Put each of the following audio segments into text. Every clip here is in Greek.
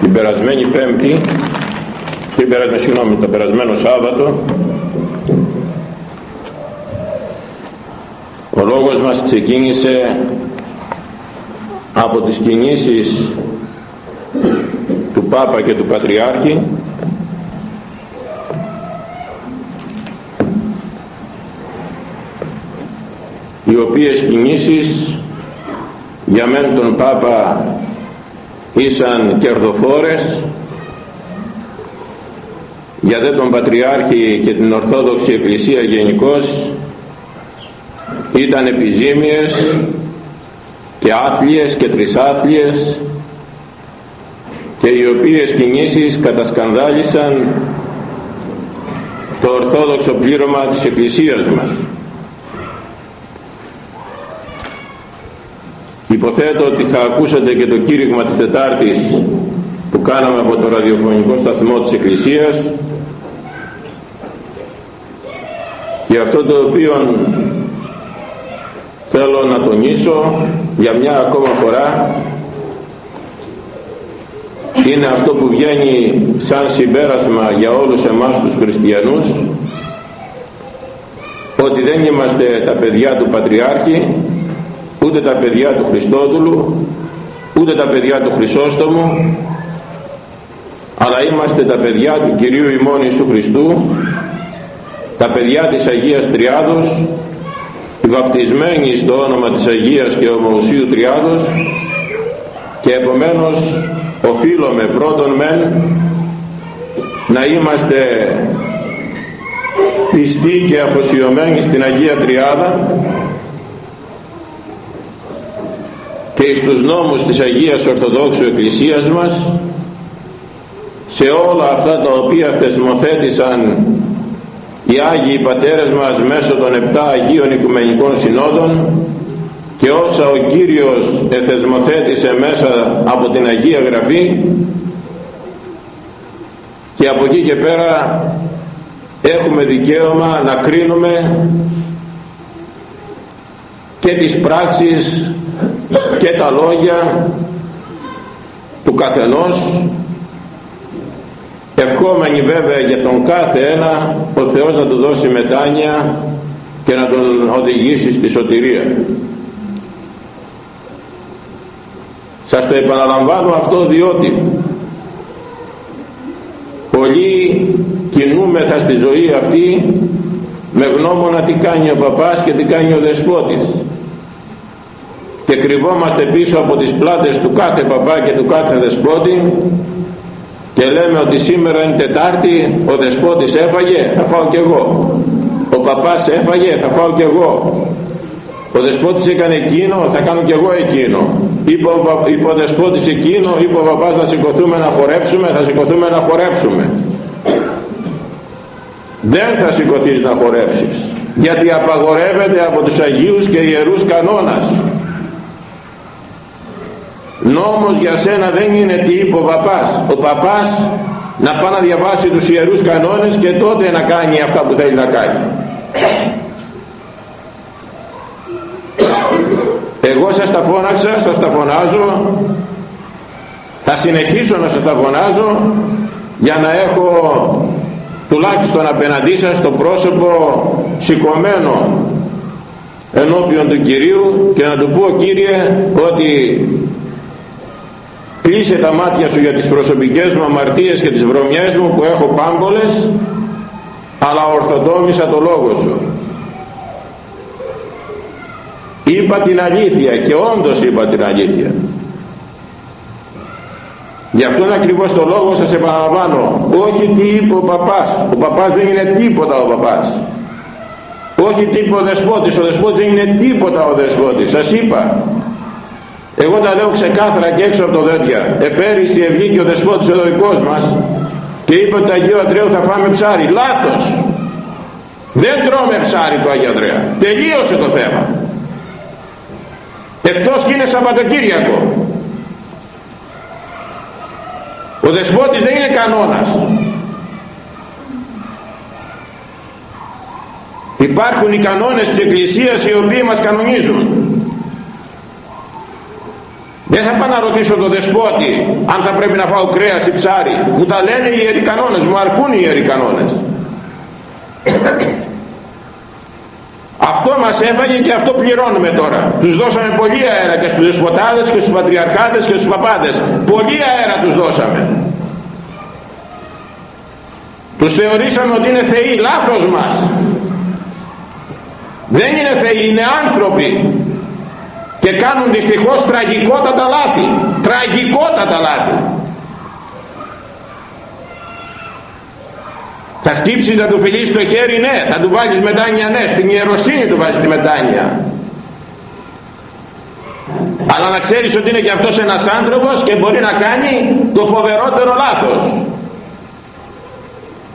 την περασμένη Πέμπτη, την περασμένη, συγγνώμη, το περασμένο Σάββατο, ο λόγος μας ξεκίνησε από τις κινήσεις του Πάπα και του Πατριάρχη. Οι οποίες κινήσεις για μεν τον Πάπα ήσαν κερδοφόρες για δε τον Πατριάρχη και την Ορθόδοξη Εκκλησία γενικώς ήταν επιζήμιες και άθλιες και τρισάθλιες και οι οποίες κινήσεις κατασκανδάλισαν το ορθόδοξο πλήρωμα της Εκκλησίας μας. Υποθέτω ότι θα ακούσατε και το κήρυγμα της Τετάρτης που κάναμε από το ραδιοφωνικό σταθμό της Εκκλησίας και αυτό το οποίο θέλω να τονίσω για μια ακόμα φορά είναι αυτό που βγαίνει σαν συμπέρασμα για όλους εμάς τους χριστιανούς ότι δεν είμαστε τα παιδιά του Πατριάρχη ούτε τα παιδιά του Χριστόδουλου ούτε τα παιδιά του Χρυσόστομου αλλά είμαστε τα παιδιά του Κυρίου ημών Ιησού Χριστού τα παιδιά της Αγίας Τριάδος οι βαπτισμένοι στο όνομα της Αγίας και Ομοουσίου Τριάδος και επομένως οφείλουμε πρώτον μεν να είμαστε πιστοί και αφοσιωμένοι στην Αγία Τριάδα και εις τους νόμους της Αγίας Ορθοδόξου Εκκλησίας μας σε όλα αυτά τα οποία θεσμοθέτησαν οι Άγιοι Πατέρες μας μέσω των επτά Αγίων Οικουμενικών Συνόδων και όσα ο Κύριος εθεσμοθέτησε μέσα από την Αγία Γραφή και από εκεί και πέρα έχουμε δικαίωμα να κρίνουμε και τις πράξεις και τα λόγια του καθενός. Ευχόμενοι βέβαια για τον κάθε ένα ο Θεός να του δώσει μετάνοια και να τον οδηγήσει στη σωτηρία. Σας το επαναλαμβάνω αυτό διότι πολλοί κινούμεθα στη ζωή αυτή με γνώμονα τι κάνει ο παπάς και τι κάνει ο δεσπότης και κρυβόμαστε πίσω από τις πλάτες του κάθε παπά και του κάθε δεσπότη και λέμε ότι σήμερα είναι Τετάρτη ο δεσπότης έφαγε θα φάω κι εγώ. Ο παπάς έφαγε θα φάω κι εγώ. Ο δεσπότης έκανε εκείνο θα κάνω κι εγώ εκείνο. Είπε ο, είπε ο δεσπότης εκείνο είπε ο παπάς να σηκωθούμε να χορέψουμε θα σηκωθούμε να χορέψουμε δεν θα σηκωθείς να χορέψεις γιατί απαγορεύεται από τους Αγίους και Ιερούς κανόνας νόμος για σένα δεν είναι τι είπε ο παπάς. Ο παπάς να πάει να διαβάσει τους ιερούς κανόνες και τότε να κάνει αυτά που θέλει να κάνει. Εγώ σας τα φώναξα, σας τα φωνάζω. Θα συνεχίσω να σας τα φωνάζω για να έχω τουλάχιστον απέναντί σας το πρόσωπο σηκωμένο ενώπιον του Κυρίου και να του πω Κύριε ότι κλείσε τα μάτια σου για τις προσωπικές μου αμαρτίες και τις βρωμιές μου που έχω πάμπολες αλλά ορθοδόμησα το λόγο σου. Είπα την αλήθεια και όντως είπα την αλήθεια. Γι' αυτόν ακριβώς το λόγο σας επαναλαμβάνω. Όχι τι είπε ο παπάς. Ο παπάς δεν είναι τίποτα ο παπάς. Όχι τίποτα ο δεσπότης. Ο δεσπότης δεν είναι τίποτα ο δεσπότης. Σας είπα εγώ τα λέω ξεκάθαρα και έξω από το δέντια. Επέρυσι ευγήκε ο δεσπότης ο δικός μας και είπε ότι Αγίου Αντρέου θα φάμε ψάρι. Λάθος! Δεν τρώμε ψάρι του Αγίου Αντρέα τελείωσε το θέμα. Εκτός και είναι Σαββατοκύριακο. Ο δεσπότης δεν είναι κανόνας. Υπάρχουν οι κανόνες της Εκκλησίας οι οποίοι μας κανονίζουν δεν θα πάω να ρωτήσω τον δεσπότη αν θα πρέπει να φάω κρέας ή ψάρι. Μου τα λένε οι ιεροί κανόνες μου αρκούν οι ιεροί κανόνες. Αυτό μας έφαγε και αυτό πληρώνουμε τώρα. Τους δώσαμε πολύ αέρα και στους δεσποτάδες και στους πατριαρχάτες και στους παπάδες. Πολύ αέρα τους δώσαμε. Τους θεωρήσαμε ότι είναι θεοί λάθος μας. Δεν είναι θεοί είναι άνθρωποι και κάνουν δυστυχώς τραγικότατα λάθη. Τραγικότατα λάθη. Θα σκύψεις να του φιλήσεις το χέρι ναι. Θα του βάλεις μετάνια ναι. Στην ιεροσύνη του βάζεις τη μετάνια. Αλλά να ξέρεις ότι είναι και αυτός ένας άνθρωπος και μπορεί να κάνει το φοβερότερο λάθος.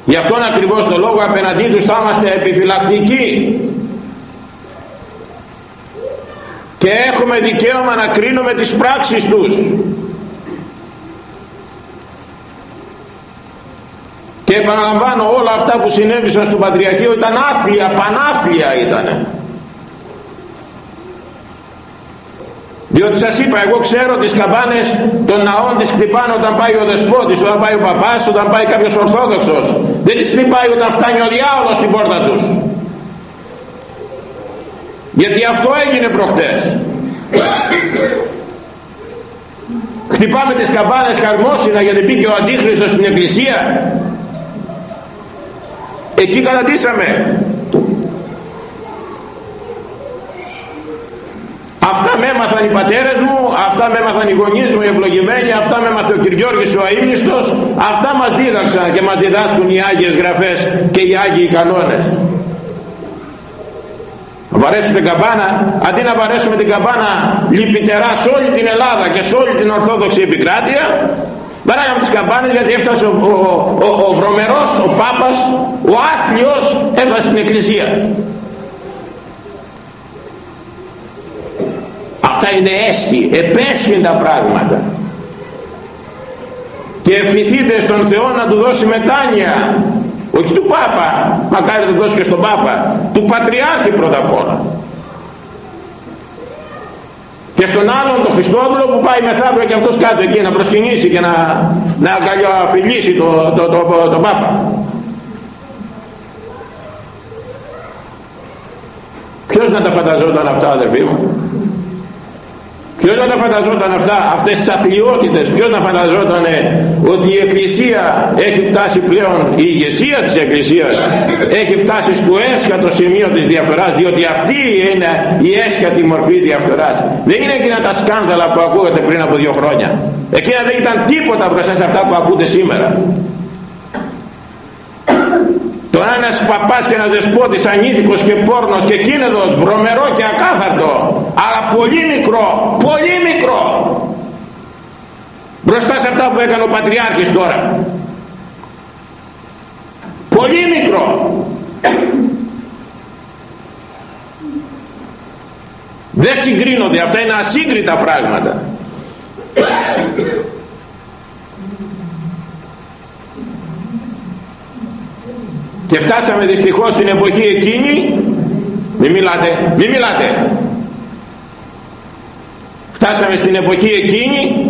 Γι' αυτόν ακριβώς το λόγο απέναντί τους θα είμαστε επιφυλακτικοί και έχουμε δικαίωμα να κρίνουμε τις πράξεις τους. Και επαναλαμβάνω όλα αυτά που συνέβησαν στο Πατριαρχείο ήταν άφλια, πανάφλια ήταν διότι σας είπα εγώ ξέρω τις καμπάνες των ναών τις χτυπάνε όταν πάει ο δεσπότης όταν πάει ο παπάς, όταν πάει κάποιος ορθόδοξος. Δεν τις χτυπάει όταν φτάνει ο διάολος στην πόρτα τους γιατί αυτό έγινε προχτές. Χτυπάμε τις καμπάνες χαρμόσυνα γιατί μπήκε ο Αντίχριστος στην εκκλησία. Εκεί κατατήσαμε. Αυτά με έμαθαν οι πατέρες μου αυτά με έμαθαν οι γονείς μου οι ευλογημένοι αυτά με έμαθε ο Κυριώργης ο Αείμνηστος αυτά μας δίδαξαν και μας διδάσκουν οι Άγιες Γραφές και οι Άγιοι Κανόνες. να βαρέσουμε την καμπάνα αντί να βαρέσουμε την καμπάνα λυπητερά σε όλη την Ελλάδα και σε όλη την Ορθόδοξη επικράτεια Βαράγαμε τις καμπάνες γιατί έφτασε ο, ο, ο, ο βρωμερός, ο Πάπας, ο άθλιος έφτασε στην Εκκλησία. Αυτά είναι έσχη, επέσχυν τα πράγματα. Και ευχηθείτε στον Θεό να του δώσει μετάνοια, όχι του Πάπα, μακάρι να δώσει και στον Πάπα, του Πατριάρχη πρώτα απ' όλα. Και στον άλλον τον Χριστόδουλο που πάει μεθαύριο και αυτός κάτω εκεί να προσκυνήσει και να, να αγκαλιοφιλήσει τον το, το, το, το, Πάπα. Ποιος να τα φανταζόταν αυτά αδερφοί μου; Ποιος να τα φανταζόταν αυτά, αυτές τις αθλειότητες, ποιος να φανταζόταν ότι η Εκκλησία έχει φτάσει πλέον, η ηγεσία της Εκκλησίας έχει φτάσει στο έσχατο σημείο της διαφοράς, διότι αυτή είναι η έσχατη μορφή διαφοράς. Δεν είναι εκείνα τα σκάνδαλα που ακούγατε πριν από δύο χρόνια. Εκείνα δεν ήταν τίποτα μπροστά σε αυτά που ακούτε σήμερα. Τώρα ένας παπάς και ένας δεσπότης ανήθικος και πόρνος και κίνεδος, βρωμερό και ακάθαρτο, αλλά πολύ μικρό, πολύ μικρό, μπροστά σε αυτά που έκανε ο Πατριάρχης τώρα. Πολύ μικρό. Δεν συγκρίνονται, αυτά είναι ασύγκριτα πράγματα. και φτάσαμε δυστυχώς στην εποχή εκείνη μη μιλάτε, μη μιλάτε φτάσαμε στην εποχή εκείνη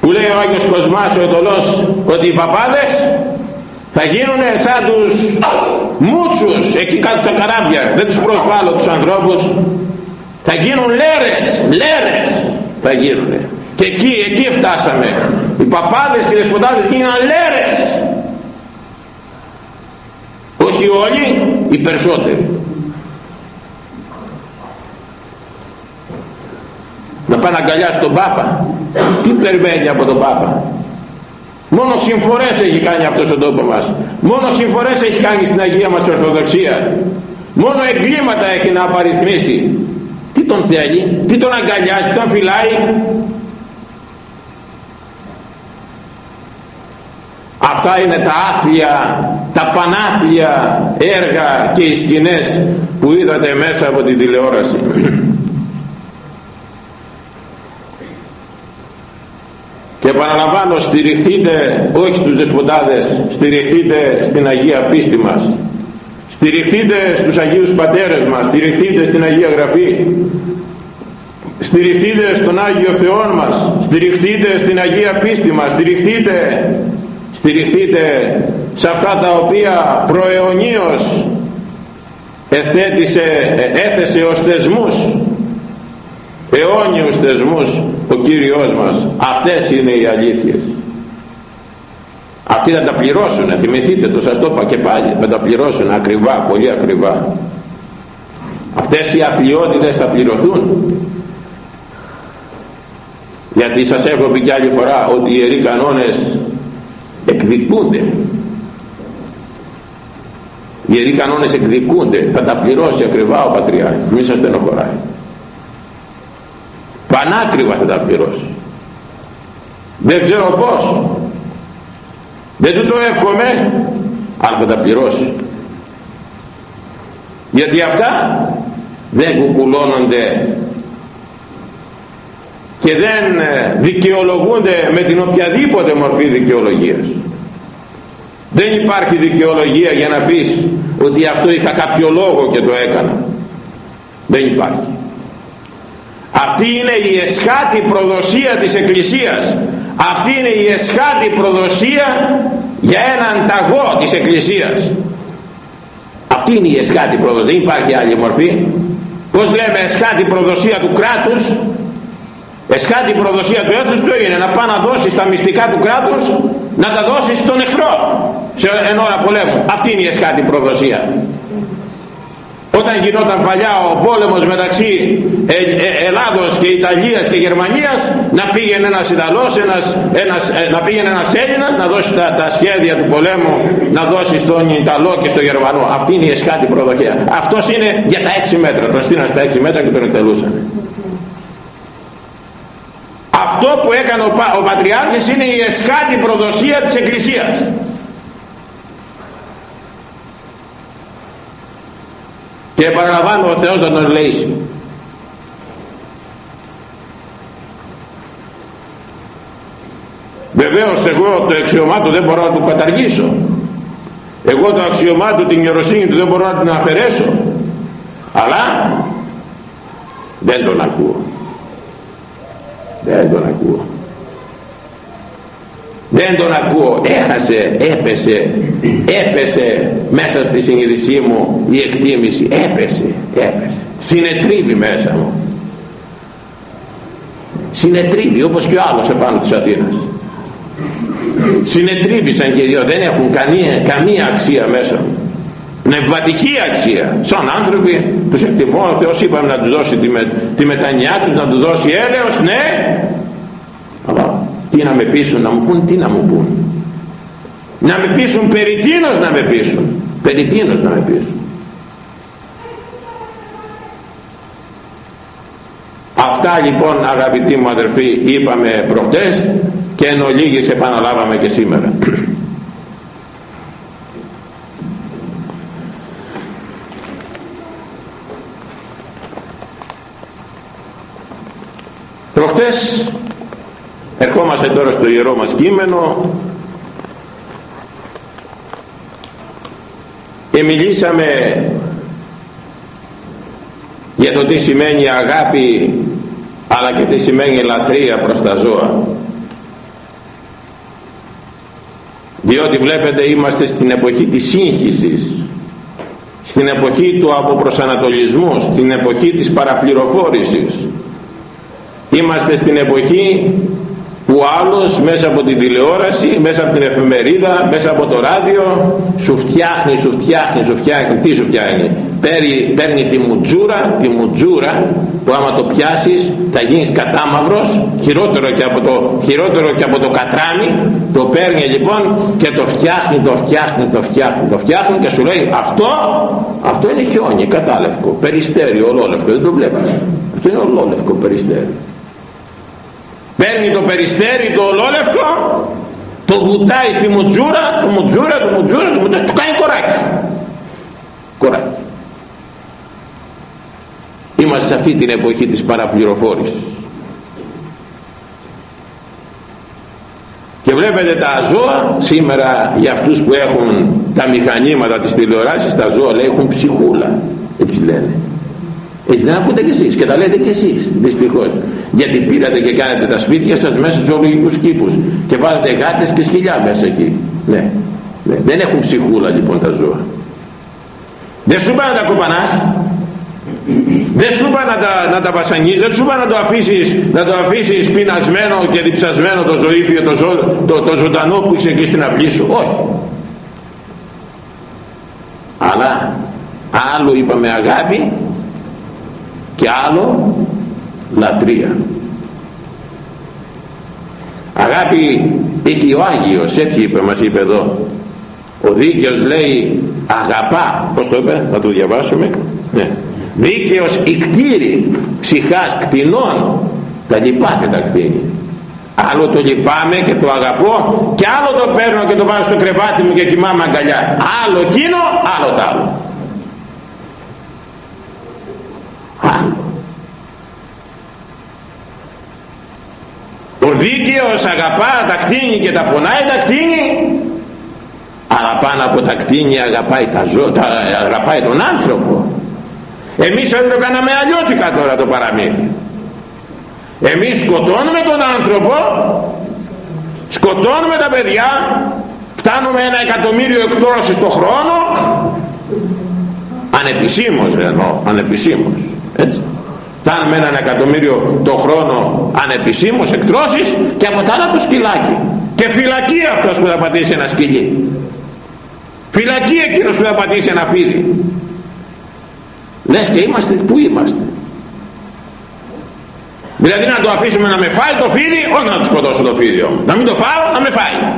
που λέει ο Άγιος Κοσμάς ο Ετωλός ότι οι παπάδες θα γίνουν σαν τους μούτσους εκεί κάτω στα καράβια. Δεν τους προσβάλλω τους ανθρώπους. Θα γίνουν λέρες λέρες θα γίνουν και εκεί, εκεί φτάσαμε. Οι παπάδες και οι δεσποτάδες γίναν λέρες. Όχι όλοι οι περισσότεροι να πάει να αγκαλιάσει τον Πάπα. Τι περιμένει από τον Πάπα; Μόνο συμφορές έχει κάνει αυτός στον τόπος μας. Μόνο συμφορές έχει κάνει στην Αγία μας Ορθοδοξία. Μόνο εγκλήματα έχει να απαριθμίσει. Τι τον θέλει, τι τον αγκαλιάζει, τον φυλάει. Αυτά είναι τα άθλια τα πανάθλια έργα και οι σκηνές που είδατε μέσα από την τηλεόραση επαναλαμβάνω στηριχτείτε όχι στους δεσποτάδες στηριχτείτε στην Αγία πίστη μας. Στηριχτείτε στους Αγίους Πατέρες μας στηριχτείτε στην Αγία Γραφή. Στηριχτείτε στον Άγιο Θεό μας στηριχτείτε στην Αγία πίστη μας στηριχτείτε στηριχτείτε σε αυτά τα οποία προαιωνίως εθέτησε, έθεσε ως θεσμούς αιώνιους θεσμούς ο Κύριος μας. Αυτές είναι οι αλήθειες. Αυτοί θα τα πληρώσουν θυμηθείτε το σας το είπα και πάλι θα τα πληρώσουν ακριβά πολύ ακριβά. Αυτές οι αθλειότητες θα πληρωθούν. Γιατί σας έχω πει και άλλη φορά ότι οι ιεροί κανόνες εκδικούνται. Οι ιεροί κανόνες εκδικούνται. Θα τα πληρώσει ακριβά ο Πατριάρχης. Μη σας στενοχωράει πανάκριβα θα τα πληρώσει. Δεν ξέρω πως δεν του το εύχομαι αλλά θα τα πληρώσει. Γιατί αυτά δεν κουκουλώνονται και δεν ε, δικαιολογούνται με την οποιαδήποτε μορφή δικαιολογίας. Δεν υπάρχει δικαιολογία για να πεις ότι αυτό είχα κάποιο λόγο και το έκανα. Δεν υπάρχει αυτή είναι η εσχάτη προδοσία της Εκκλησίας. Αυτή είναι η εσχάτη προδοσία για έναν ταγό της Εκκλησίας. Αυτή είναι η εσχάτη προδοσία. Δεν υπάρχει άλλη μορφή. Πως λέμε εσχάτη προδοσία του κράτους; Εσχάτη προδοσία του έθνους του έγινε να πάει να δώσεις τα μυστικά του κράτους να τα δώσεις στον εχθρό σε εν ώρα πολέμου. Αυτή είναι η εσχάτη προδοσία όταν γινόταν παλιά ο πόλεμος μεταξύ ε, ε, Ελλάδος και Ιταλίας και Γερμανίας να πήγαινε ένας Ιταλός ένας, ένας, ε, να πήγαινε ένας Έλληνας να δώσει τα, τα σχέδια του πολέμου να δώσει στον Ιταλό και στον Γερμανό. Αυτή είναι η εσχάτη προδοχεία. Αυτός είναι για τα 6 μέτρα. Τον στείλαν στα 6 μέτρα και τον εκτελούσαν. Αυτό που έκανε ο, ο Πατριάρχης είναι η εσχάτη προδοσία της Εκκλησίας και επαναλαμβάνω ο Θεός να τον λέει βεβαίως εγώ το αξιωμά του δεν μπορώ να του καταργήσω. Εγώ το αξιωμά του την ιεροσύνη του δεν μπορώ να την αφαιρέσω. Αλλά δεν τον ακούω. Δεν τον ακούω. Δεν τον ακούω. Έχασε έπεσε έπεσε μέσα στη συνείδησή μου η εκτίμηση έπεσε έπεσε. Συνετρίβει μέσα μου. Συνετρίβει όπως και ο άλλος επάνω της Αθήνας. Συνετρίβησαν και οι δύο δεν έχουν καμία, καμία αξία μέσα μου. Πνευματική αξία. Σαν άνθρωποι τους εκτιμώ ο Θεός είπαμε να τους δώσει τη, με, τη μετανιά τους να τους δώσει έλεος ναι. Αλλά τι να με πείσουν να μου πούν τι να μου πούν να με πείσουν περί τίνος να με πείσουν. Περί τίνος να με πείσουν αυτά λοιπόν αγαπητοί μου αδερφοί είπαμε προχτές και εν ολίγης επαναλάβαμε και σήμερα. Προχτές ερχόμαστε τώρα στο ιερό μας κείμενο. Και μιλήσαμε για το τι σημαίνει αγάπη αλλά και τι σημαίνει λατρεία προς τα ζώα. Διότι βλέπετε είμαστε στην εποχή της σύγχυσης στην εποχή του αποπροσανατολισμού στην εποχή της παραπληροφόρησης. Είμαστε στην εποχή που άλλος μέσα από την τηλεόραση, μέσα από την εφημερίδα, μέσα από το ράδιο σου φτιάχνει, σου φτιάχνει, σου φτιάχνει, τι σου φτιάχνει; Παίρνει, παίρνει τη μουτζούρα, τη μουτζούρα που άμα το πιάσεις θα γίνεις κατάμαυρος χειρότερο και από το, χειρότερο και από το κατράνι το παίρνει λοιπόν και το φτιάχνει, το φτιάχνει, το φτιάχνει, το φτιάχνει και σου λέει αυτό, αυτό είναι χιόνι, κατάλευκο, περιστέρι, ολόλευκο, δεν το βλέπεις αυτό είναι ολόλευκο περιστέρι. Παίρνει το περιστέρι το ολόλευκο το βουτάει στη μουτζούρα το μουτζούρα, το μουτζούρα, το μουτζούρα το κάνει κοράκι. Κοράκι είμαστε σε αυτή την εποχή της παραπληροφόρησης. Και βλέπετε τα ζώα σήμερα για αυτούς που έχουν τα μηχανήματα της τηλεοράσης τα ζώα λέει έχουν ψυχούλα. Έτσι λένε. Έτσι δεν ακούτε κι εσείς και τα λέτε κι εσείς δυστυχώς. Γιατί πήρατε και κάνετε τα σπίτια σας μέσα στους ζωολογικούς κήπους και βάλετε γάτες και σκυλιά μέσα εκεί. Ναι. ναι. δεν έχουν ψυχούλα λοιπόν τα ζώα. Δεν σου πάει να τα κοπανάς δεν σου είπα να τα, να τα βασανίζεις, δεν σου είπα να το αφήσεις, να το αφήσεις πεινασμένο και διψασμένο το ζωήφιο, το, ζω, το, το ζωντανό που είσαι εκεί στην αυλή σου. Όχι. Αλλά άλλο είπαμε αγάπη και άλλο λατρεία. Αγάπη έχει ο Άγιος, έτσι είπε, μας είπε εδώ. Ο δίκαιος λέει αγαπά, πώς το είπε, να το διαβάσουμε. Ναι δίκαιος ικτήρι ψυχάς κτηνών τα λυπάται τα κτίνη άλλο το λυπάμαι και το αγαπώ και άλλο το παίρνω και το βάζω στο κρεβάτι μου και κοιμάμαι αγκαλιά. Άλλο εκείνο άλλο το άλλο. Άλλο. Ο δίκαιος αγαπά τα κτίνη και τα πονάει τα κτίνη αλλά πάνω από τα κτίνη αγαπάει, τα ζω, τα, αγαπάει τον άνθρωπο εμείς δεν το κάναμε αλλιώτικα τώρα το παραμύθι. Εμείς σκοτώνουμε τον άνθρωπο σκοτώνουμε τα παιδιά φτάνουμε ένα εκατομμύριο εκτρώσεις το χρόνο ανεπισήμως εννοώ ανεπισήμως έτσι. Φτάνουμε ένα εκατομμύριο το χρόνο ανεπισήμως εκτρώσεις και από τα άλλα το σκυλάκι. Και φυλακή αυτός που θα πατήσει ένα σκυλί. Φυλακή εκείνος που θα πατήσει ένα φίδι λες και είμαστε που είμαστε. Δηλαδή να το αφήσουμε να με φάει το φίδι όχι να του σκοτώσω το φίδι όμως. Να μην το φάω να με φάει.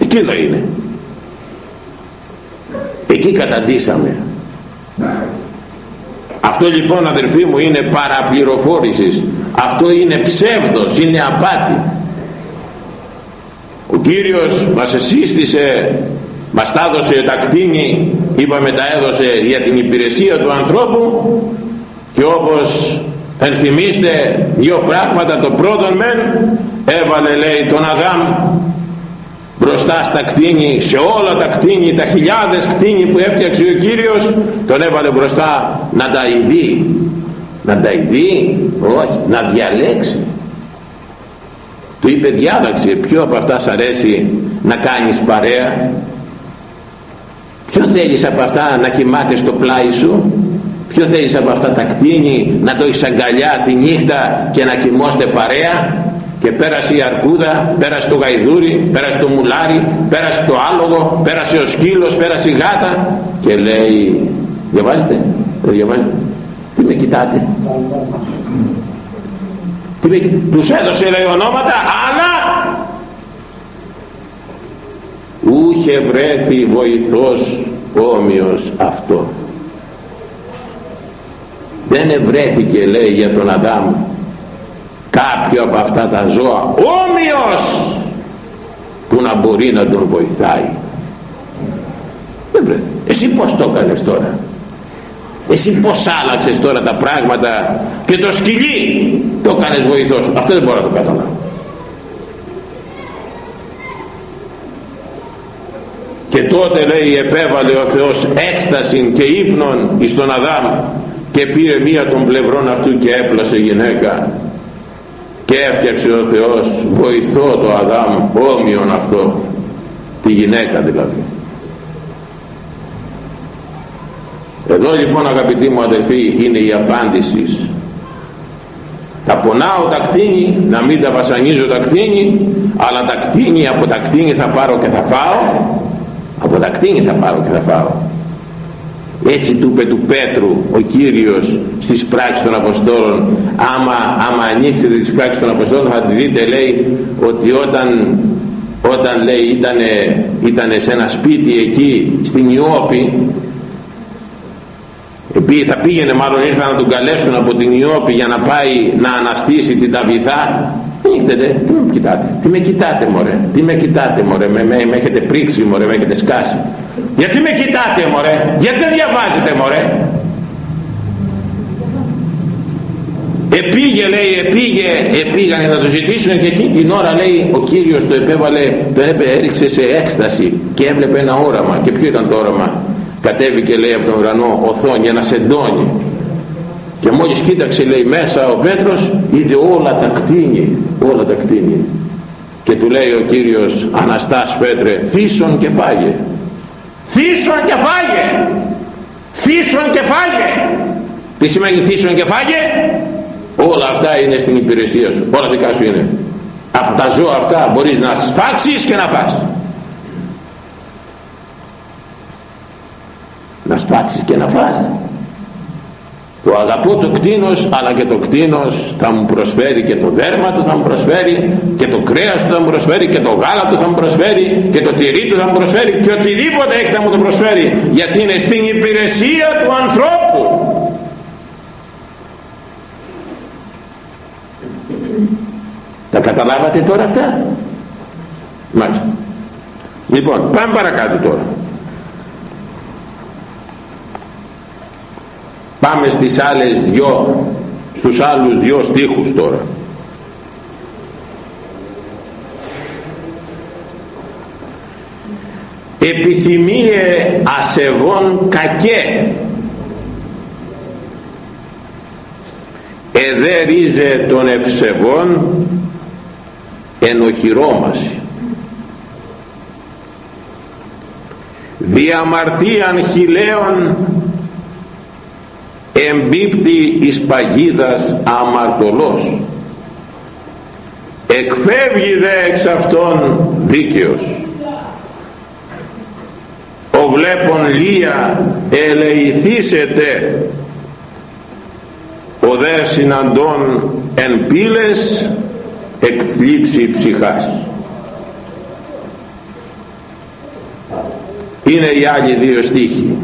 Εκείνο είναι. Εκεί καταντήσαμε. Αυτό λοιπόν αδερφοί μου είναι παραπληροφόρησης. Αυτό είναι ψεύδος είναι απάτη. Ο Κύριος μας εσύστησε μας τα έδωσε τα κτίνη είπαμε τα έδωσε για την υπηρεσία του ανθρώπου και όπως ενθυμίστε δύο πράγματα το πρώτον μεν έβαλε λέει τον Αγάμ μπροστά στα κτίνη σε όλα τα κτίνη τα χιλιάδες κτίνη που έφτιαξε ο Κύριος τον έβαλε μπροστά να τα ειδεί. Να τα ειδεί όχι να διαλέξει. Του είπε διάλεξε ποιο από αυτά σ' αρέσει να κάνεις παρέα Ποιο θέλεις από αυτά να κοιμάται στο πλάι σου; Ποιο θέλεις από αυτά τα κτίνη να το έχεις αγκαλιά τη νύχτα και να κοιμώστε παρέα; Και πέρασε η αρκούδα, πέρασε το γαϊδούρι, πέρασε το μουλάρι, πέρασε το άλογο, πέρασε ο σκύλος, πέρασε η γάτα και λέει διαβάζετε, δεν διαβάζετε τι με κοιτάτε; Τι με κοιτάτε τους έδωσε λέει ονόματα αλλά ούχε βρέθη βοηθός όμοιος αυτό δεν ευρέθηκε λέει για τον Αδάμ κάποιο από αυτά τα ζώα όμοιος που να μπορεί να τον βοηθάει. Δεν βρέθηκε εσύ πως το έκανες τώρα; Εσύ πως άλλαξες τώρα τα πράγματα και το σκυλί το έκανες βοηθός; Αυτό δεν μπορώ να το καταλάβω και τότε λέει επέβαλε ο Θεός έκσταση και ύπνον εις τον Αδάμ και πήρε μία των πλευρών αυτού και έπλασε γυναίκα. Και έφτιαξε ο Θεός βοηθό το Αδάμ όμοιον αυτό τη γυναίκα δηλαδή. Εδώ λοιπόν αγαπητοί μου αδελφοί είναι η απάντηση. Τα πονάω τα κτίνη να μην τα βασανίζω τα κτίνη αλλά τα κτίνη από τα κτίνη θα πάρω και θα φάω από τα κτίνη θα πάρω και θα φάω. Έτσι του είπε του Πέτρου ο Κύριος στις πράξεις των Αποστόλων άμα, άμα ανοίξετε τις πράξεις των Αποστόλων θα τη δείτε λέει ότι όταν όταν λέει ήτανε, ήτανε σε ένα σπίτι εκεί στην Ιώπη επειδή θα πήγαινε μάλλον ήρθαν να τον καλέσουν από την Ιώπη για να πάει να αναστήσει την Ταβιθά Νύχτετε, τι με κοιτάτε, τι με κοιτάτε μωρέ, τι με κοιτάτε μωρέ, με, με, με έχετε πρίξει μωρέ, με έχετε σκάσει. Γιατί με κοιτάτε μωρέ, γιατί δεν διαβάζετε μωρέ. Επήγε λέει, επήγε, επήγανε να το ζητήσουν και εκείνη την ώρα λέει ο Κύριος το επέβαλε, το έριξε σε έκσταση και έβλεπε ένα όραμα. Και ποιο ήταν το όραμα; Κατέβηκε λέει από τον ουρανό οθόνη, ένας σεντόνι και μόλις κοίταξε λέει μέσα ο Πέτρος είδε όλα τα κτίνη όλα τα κτίνη. Και του λέει ο Κύριος Αναστάς Πέτρε θύσον και φάγε θύσον και φάγε! Θύσον και φάγε! Τι σημαίνει θύσον και φάγε; Όλα αυτά είναι στην υπηρεσία σου. Όλα δικά σου είναι. Από τα ζώα αυτά μπορείς να σφάξεις και να φας. Να σφάξεις και να φας το αγαπώ το κτίνος αλλά και το κτίνος θα μου προσφέρει και το δέρμα του θα μου προσφέρει και το κρέας του θα μου προσφέρει και το γάλα του θα μου προσφέρει και το τυρί του θα μου προσφέρει και οτιδήποτε έχει θα μου το προσφέρει γιατί είναι στην υπηρεσία του ανθρώπου. Τα καταλάβατε τώρα αυτά; Μάλιστα. Λοιπόν πάμε παρακάτω τώρα πάμε στις άλλες δυο στους άλλους δυο στίχους τώρα. Επιθυμίε ασεβών κακέ. Εδε των ευσεβών ενοχυρώμαση διαμαρτίαν χιλέων εμπίπτει εις παγίδας αμαρτωλός. Εκφεύγει δε εξ αυτών δίκαιος. Ο βλέπων λία ελεηθήσετε ο δε συναντών εν πύλες εκθλίψη ψυχάς. Είναι οι άλλοι δύο στίχοι.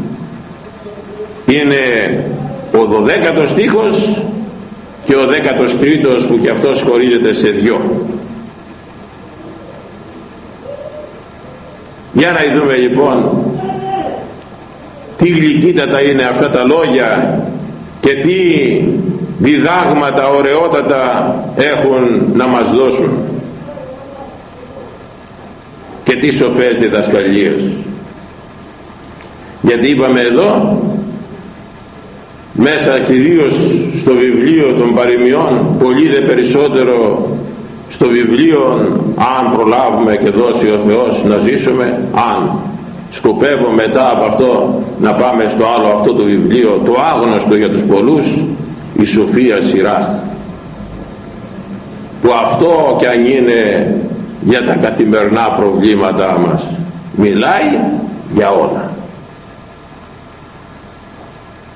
Είναι ο δωδέκατος στίχος και ο δέκατος τρίτος που και αυτός χωρίζεται σε δυο. Για να δούμε λοιπόν τι γλυκύτατα είναι αυτά τα λόγια και τι διδάγματα ωραιότατα έχουν να μας δώσουν και τι σοφές διδασκαλίες. Γιατί είπαμε εδώ μέσα κυρίως στο βιβλίο των παροιμιών πολύ δε περισσότερο στο βιβλίο αν προλάβουμε και δώσει ο Θεός να ζήσουμε αν σκοπεύω μετά από αυτό να πάμε στο άλλο αυτό το βιβλίο το άγνωστο για τους πολλούς η Σοφία Σειρά που αυτό κι αν είναι για τα καθημερινά προβλήματά μας μιλάει για όλα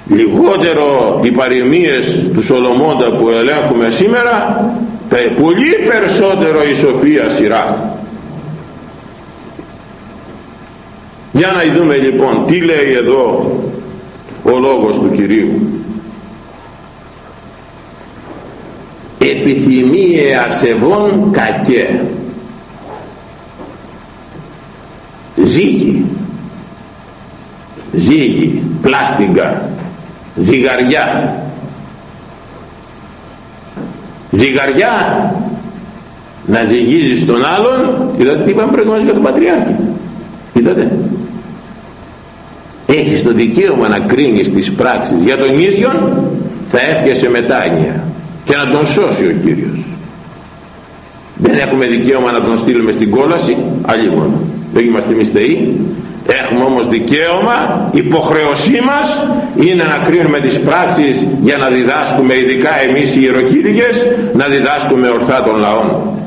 λιγότερο οι παροιμίες του Σολομώντα που ελέγχουμε σήμερα πολύ περισσότερο η Σοφία σειρά για να δούμε λοιπόν τι λέει εδώ ο λόγος του Κυρίου. Επιθυμίε ασεβών κακέ. Ζύγι. Ζύγι πλάστιγκα ζυγαριά. Ζυγαριά. Να ζυγίζεις τον άλλον. Είδατε τι είπαμε προηγουμένως για τον Πατριάρχη. Είδατε έχεις το δικαίωμα να κρίνεις τις πράξεις για τον ίδιο θα εύχεσαι μετάνοια και να τον σώσει ο Κύριος. Δεν έχουμε δικαίωμα να τον στείλουμε στην κόλαση αλλήμον δεν είμαστε μισθεοί έχουμε όμως δικαίωμα υποχρέωσή μας είναι να κρίνουμε τις πράξεις για να διδάσκουμε ειδικά εμείς οι ιεροκήρυγες να διδάσκουμε ορθά των λαών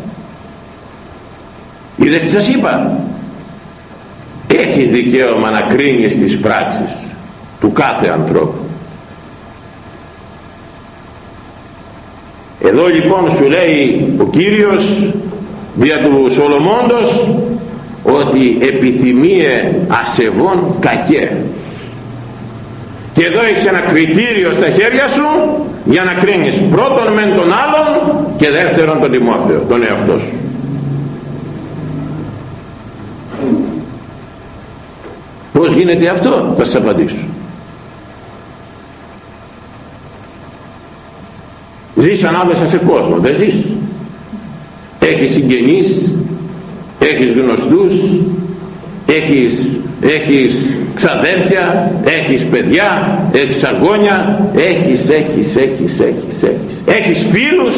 είδες τι σας είπα; Έχεις δικαίωμα να κρίνεις τις πράξεις του κάθε ανθρώπου. Εδώ λοιπόν σου λέει ο Κύριος δια του Σολομώντος ότι επιθυμίε ασεβών κακέ. Και εδώ έχεις ένα κριτήριο στα χέρια σου για να κρίνεις πρώτον μεν τον άλλον και δεύτερον τον Τιμόθεο τον εαυτό σου. Πως γίνεται αυτό; Θα σας απαντήσω. Ζεις ανάμεσα σε κόσμο δεν ζεις. Έχεις συγγενείς έχεις γνωστούς έχεις έχεις ξαδέρφια έχεις παιδιά έχεις αγώνια έχεις έχεις έχεις έχεις έχεις. Έχεις φίλους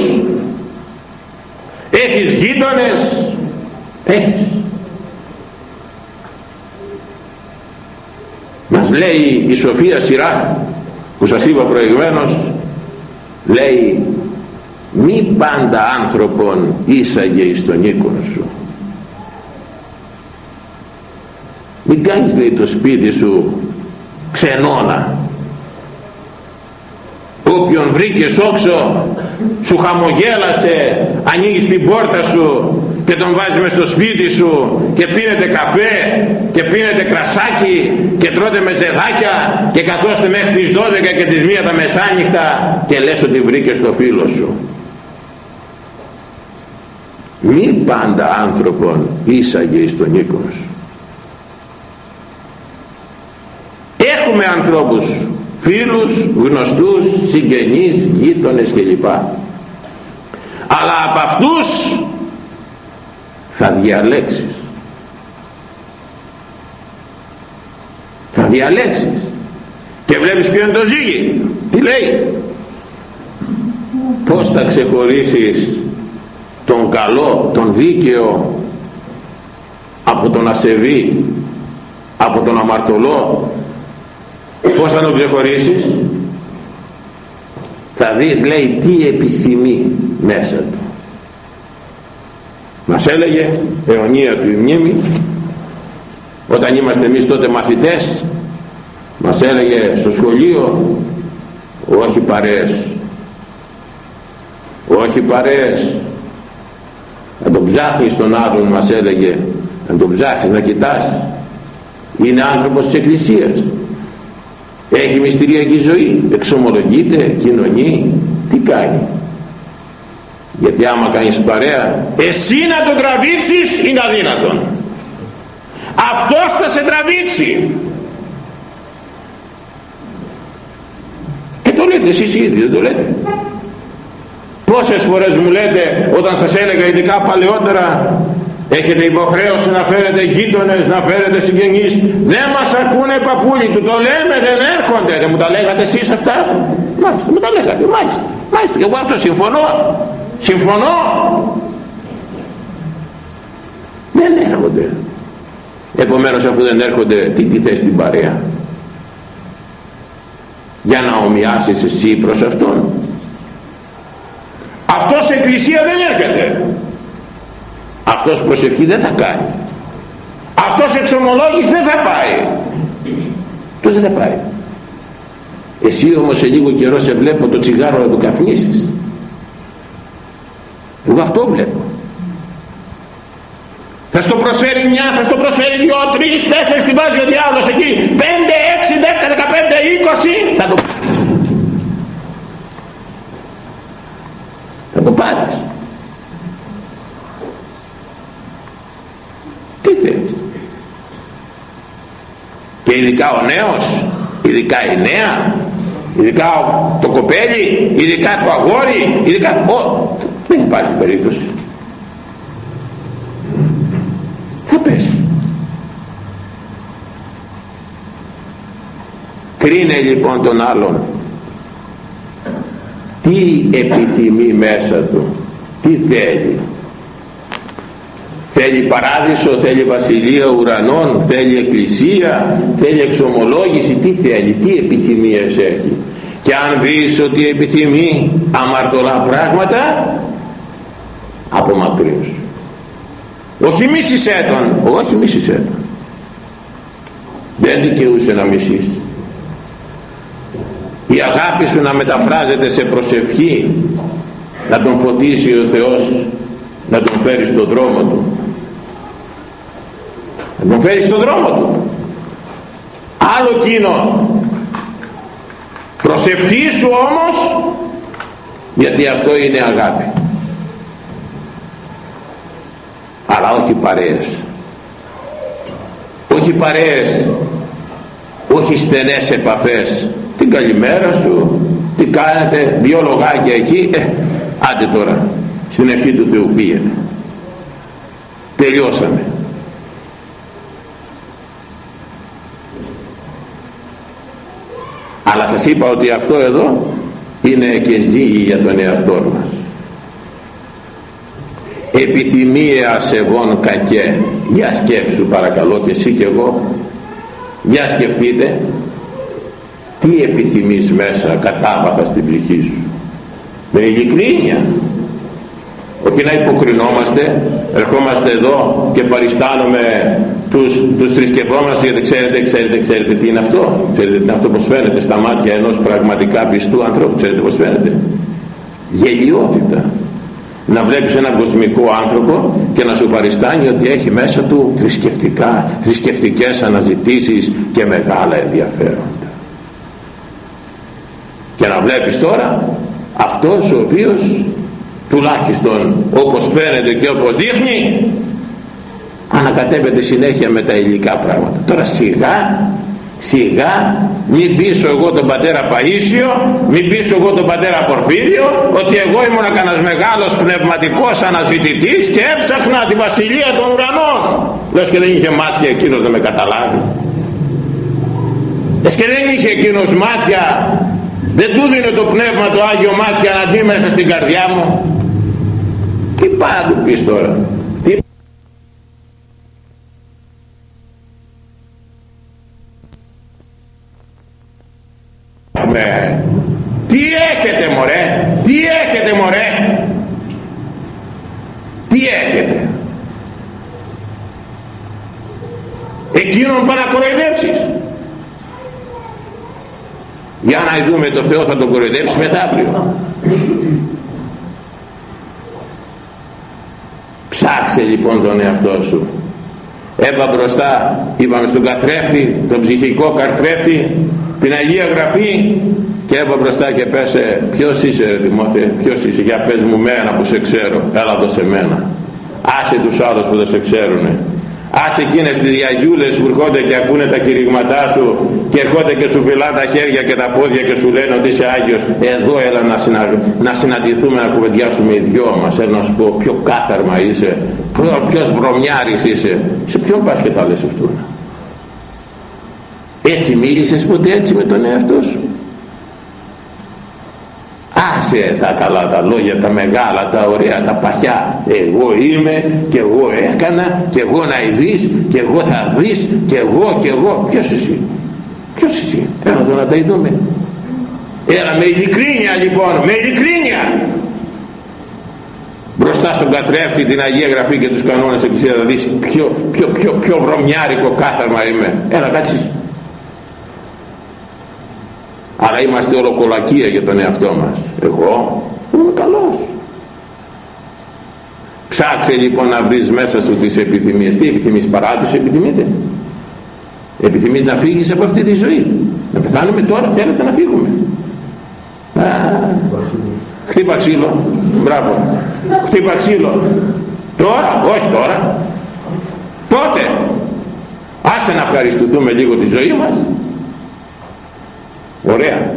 έχεις γείτονες έχεις. Μας λέει η Σοφία Σιρά που σας είπα προηγουμένως λέει μη πάντα άνθρωπον ίσαγε εις τον οίκον σου μην κάνεις λέει το σπίτι σου ξενώνα. Όποιον βρήκες όξο σου χαμογέλασε ανοίγεις την πόρτα σου και τον βάζεις μες στο σπίτι σου και πίνετε καφέ και πίνετε κρασάκι και τρώτε με ζεδάκια και καθόστε μέχρι τις 12 και τις 1 τα μεσάνυχτα και λες ότι βρήκες το φίλο σου. Μη πάντα άνθρωπον ίσαγε εις τον οίκος έχουμε ανθρώπους. Φίλους, γνωστούς, συγγενείς, γείτονες κλπ. Αλλά από αυτούς θα διαλέξεις. Θα διαλέξεις. Και βλέπεις ποιο είναι το ζύγι. Τι λέει. Πως θα ξεχωρίσεις τον καλό, τον δίκαιο από τον ασεβή από τον αμαρτωλό πως θα τον ξεχωρίσεις θα δεις λέει τι επιθυμεί μέσα του. Μας έλεγε αιωνία του η μνήμη όταν είμαστε εμείς τότε μαθητές μας έλεγε στο σχολείο όχι παρέες όχι παρέες να τον ψάχνεις τον άλλον μας έλεγε να τον ψάχνεις να κοιτάς είναι άνθρωπος της Εκκλησίας έχει μυστηριακή ζωή. Εξομολογείται, κοινωνεί. Τι κάνει. Γιατί άμα κάνεις παρέα εσύ να τον τραβήξεις είναι αδύνατον. Αυτός θα σε τραβήξει. Και το λέτε εσείς ήδη δεν το λέτε. Πόσες φορές μου λέτε όταν σας έλεγα ειδικά παλαιότερα έχετε υποχρέωση να φέρετε γείτονες να φέρετε συγγενείς. Δεν μας ακούνε παππούλοι του. Το λέμε δεν έρχονται. Δεν μου τα λέγατε εσείς αυτά. Μάλιστα μου τα λέγατε. Μάλιστα μάλιστα. Και εγώ αυτό συμφωνώ. Συμφωνώ. Δεν έρχονται. Επομένως αφού δεν έρχονται τι τι θες την παρέα; Για να ομοιάσεις εσύ προς αυτόν. Αυτός εκκλησία δεν έρχεται αυτός προσευχή δεν θα κάνει. Αυτός εξομολόγηση δεν θα πάει. Αυτός δεν θα πάει. Εσύ όμως σε λίγο καιρό σε βλέπω το τσιγάρο να το καπνίσεις. Εγώ αυτό βλέπω. Θα στο προσφέρει μια, θα στο προσφέρει δυο, τρεις, τέσσερις, την βάζει ο διάολος εκεί, πέντε, έξι, δέκα, δεκαπέντε, είκοσι, θα το πάρεις. Θα το πάρεις. Τι θέλεις. Και ειδικά ο νέος, ειδικά η νέα, ειδικά το κοπέλι, ειδικά το αγόρι, ειδικά... Ο, δεν υπάρχει περίπτωση. Θα πέσει. Κρίνε λοιπόν τον άλλον. Τι επιθυμεί μέσα του. Τι θέλει. Θέλει παράδεισο, θέλει βασιλεία ουρανών, θέλει εκκλησία, θέλει εξομολόγηση, τι θέλει, τι επιθυμίες έχει. Και αν δεις ότι επιθυμεί αμαρτωλά πράγματα, απομακρύνσου. Όχι μίσησέ τον, όχι μίσησέ τον. Δεν δικαιούσε να μισείς. Η αγάπη σου να μεταφράζεται σε προσευχή, να τον φωτίσει ο Θεός, να τον φέρει στον δρόμο του. Να τον φέρει στον δρόμο του. Άλλο κοινό. Προσευχής σου όμως, γιατί αυτό είναι αγάπη. αλλά όχι παρέες όχι παρέες όχι στενές επαφές την καλημέρα σου τι κάνετε δυο λογάκια εκεί ε, άντε τώρα στην ευχή του Θεού πήγαινε τελειώσαμε αλλά σας είπα ότι αυτό εδώ είναι και ζύγι για τον εαυτό μας. Επιθυμία σεβών κακέ για σκέψου παρακαλώ και εσύ και εγώ για σκεφτείτε τι επιθυμείς μέσα κατάπαθα στην ψυχή σου. Με ειλικρίνεια. Όχι να υποκρινόμαστε ερχόμαστε εδώ και παριστάνουμε τους, τους θρησκευόμενους γιατί ξέρετε, ξέρετε, ξέρετε τι είναι αυτό. Ξέρετε τι είναι αυτό πως φαίνεται στα μάτια ενός πραγματικά πιστού ανθρώπου. Ξέρετε πως φαίνεται. Γελιότητα. Να βλέπεις έναν κοσμικό άνθρωπο και να σου παριστάνει ότι έχει μέσα του θρησκευτικά, θρησκευτικές αναζητήσεις και μεγάλα ενδιαφέροντα. Και να βλέπεις τώρα αυτός ο οποίος τουλάχιστον όπως φαίνεται και όπως δείχνει ανακατεύεται συνέχεια με τα υλικά πράγματα. Τώρα σιγά σιγά μην πείσω εγώ τον πατέρα Παΐσιο μην πείσω εγώ τον πατέρα Πορφύριο ότι εγώ ήμουν κανένας μεγάλος πνευματικός αναζητητής και έψαχνα τη βασιλεία των ουρανών. Λες και δεν είχε μάτια εκείνος να με καταλάβει. Λες και δεν είχε εκείνος μάτια δεν του δίνει το πνεύμα το Άγιο μάτια να δει μέσα στην καρδιά μου. Τι πάει να του πεις τώρα Τι έχετε μωρέ, τι έχετε μωρέ, τι έχετε; Εκείνον παρακοροϊδεύσεις. Για να δούμε το Θεό θα τον κοροϊδεύσει μετά αύριο. Ψάξε λοιπόν τον εαυτό σου. Έβα μπροστά, είπαμε στον καθρέφτη, τον ψυχικό καθρέφτη, την Αγία Γραφή και έβα μπροστά και πέσε ποιος είσαι ρε Δημόθε ποιος είσαι για πες μου μένα που σε ξέρω έλα το σε μένα. Άσε τους άλλους που δεν σε ξέρουνε. Άσε εκείνες τις διαγιούλες που έρχονται και ακούνε τα κηρυγματά σου και έρχονται και σου φυλά τα χέρια και τα πόδια και σου λένε ότι είσαι Άγιος. Εδώ έλα να, συνα... να συναντηθούμε να κουβεντιάσουμε οι δυο μας. Έλα να σου πω ποιο κάθαρμα είσαι ποιος βρωμιάρης είσαι. Σε ποιον πας και τα λες αυτού έτσι μίλησες ποτέ έτσι με τον εαυτό σου. Άσε τα καλά τα λόγια τα μεγάλα τα ωραία τα παχιά. Εγώ είμαι και εγώ έκανα και εγώ να ειδείς και εγώ θα δεις και εγώ και εγώ. Ποιος εσύ; Ποιος εσύ; Έλα εδώ να τα ειδούμε έλα με ειλικρίνεια λοιπόν με ειλικρίνεια. Μπροστά στον καθρέφτη την Αγία Γραφή και τους κανόνες εκκλησίας θα δεις ποιο, ποιο, ποιο, ποιο βρωμιάρικο κάθαρμα είμαι. Έλα κάτσεις Άρα είμαστε ολοκολακία για τον εαυτό μας. Εγώ είμαι καλός. Ψάξε λοιπόν να βρεις μέσα σου τις επιθυμίες. Τι επιθυμείς παράδοση επιθυμείτε; Επιθυμείς να φύγεις από αυτή τη ζωή. Να πεθάνουμε τώρα θέλετε να φύγουμε. Α, χτύπα ξύλο. Μπράβο. Χτύπα ξύλο. Τώρα, όχι τώρα. Τότε. Άσε να ευχαριστηθούμε λίγο τη ζωή μας ωραία.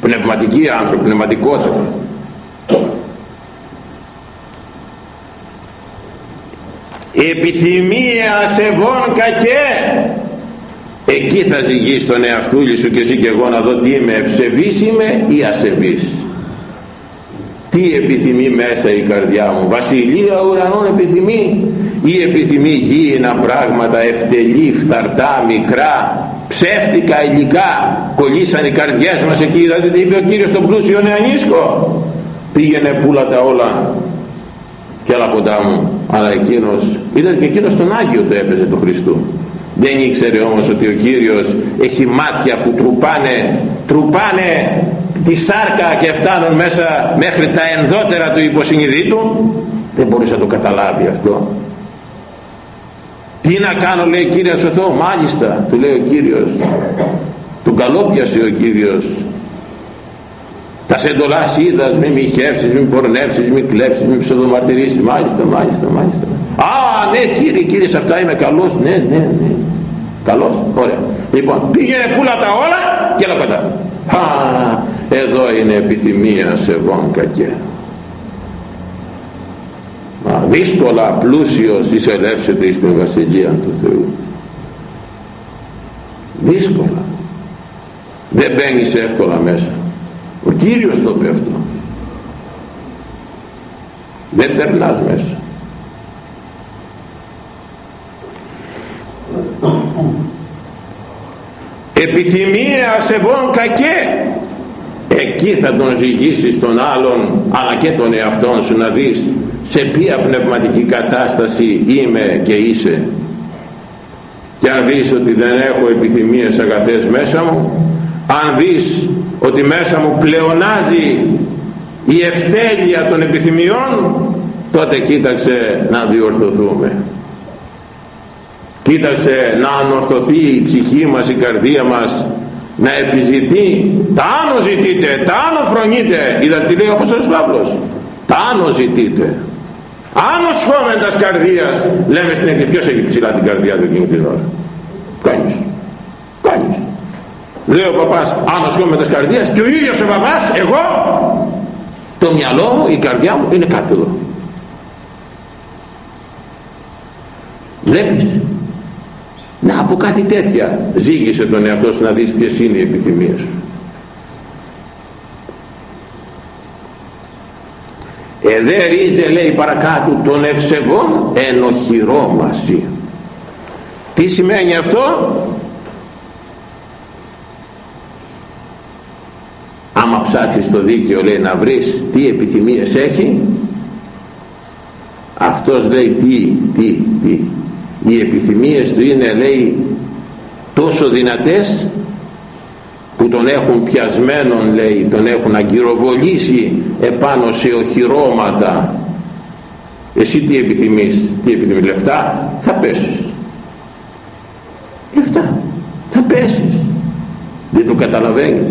Πνευματικοί άνθρωποι πνευματικότητα επιθυμία σεβών κακέ. Εκεί θα ζυγείς τον εαυτούλη σου και εσύ και εγώ να δω τι είμαι. Ευσεβής είμαι ή ασεβής. Τι επιθυμεί μέσα η καρδιά μου. Βασιλεία ουρανών επιθυμεί ή επιθυμεί γήινα πράγματα ευτελή, φθαρτά, μικρά ψεύτικα υλικά κολλήσαν οι καρδιές μας εκεί δηλαδή είπε ο Κύριος τον πλούσιο νεανίσκο. Πήγαινε πουλα τα όλα και άλλα κοντά μου αλλά εκείνος ήταν και εκείνος τον Άγιο το έπαιζε του Χριστού δεν ήξερε όμως ότι ο Κύριος έχει μάτια που τρουπάνε τρουπάνε τη σάρκα και φτάνουν μέσα μέχρι τα ενδότερα του υποσυνειδήτου. Δεν μπορούσε να το καταλάβει αυτό τι να κάνω λέει Κύριε σωθώ μάλιστα του λέει ο Κύριος. Τον καλόπιασε ο Κύριος. Τα σεντολάς είδας μη μη χεύσεις, μη πορνεύσεις, μη κλέψεις, μη ψευδομαρτυρήσεις. Μάλιστα, μάλιστα, μάλιστα. Α ναι κύριε, κύριε σε αυτά είμαι καλός. Ναι, ναι, ναι. Καλός, ωραία. Λοιπόν πήγαινε πουλα τα όλα και έλα κοντά α, εδώ είναι επιθυμία σε βόν κακέ Μα δύσκολα πλούσιος εισελεύσεται στην Βασιλεία του Θεού. Δύσκολα. δεν μπαίνεις εύκολα μέσα ο Κύριος το είπε αυτό δεν περνάς μέσα επιθυμία ασεβών κακέ εκεί θα τον ζυγίσεις τον άλλον αλλά και τον εαυτόν σου να δεις σε ποια πνευματική κατάσταση είμαι και είσαι. Και αν δεις ότι δεν έχω επιθυμίες αγαθές μέσα μου αν δεις ότι μέσα μου πλεονάζει η ευτέλεια των επιθυμιών τότε κοίταξε να διορθωθούμε. Κοίταξε να ανορθωθεί η ψυχή μας, η καρδία μας να επιζητεί τα άνω ζητείτε, τα άνω φρονείτε είδατε τι λέει ο Απόστολος Παύλος. Τα άνω ζητείτε άνω σχόμεντας καρδίας λέμε στην εκκλησία. Ποιος έχει ψηλά την καρδία του εκείνη την ώρα; Κανείς. Κανείς. Λέει ο παπάς άνω σχόμεντας καρδίας και ο ίδιος ο παπάς εγώ το μυαλό μου, η καρδιά μου είναι κάτω εδώ. Βλέπεις; Να από κάτι τέτοια ζήγησε τον εαυτό σου να δεις ποιες είναι οι επιθυμίες σου εδέ ρίζε λέει παρακάτω τον ευσεβών ενοχυρώμαση τι σημαίνει αυτό; Άμα ψάξεις το δίκαιο λέει να βρεις τι επιθυμίες έχει αυτός λέει τι, τι, τι. Οι επιθυμίες του είναι λέει τόσο δυνατές που τον έχουν πιασμένον λέει τον έχουν αγκυροβολήσει επάνω σε οχυρώματα. Εσύ τι επιθυμείς τι επιθυμείς λεφτά; Θα πέσεις. Λεφτά θα πέσεις. Δεν το καταλαβαίνεις.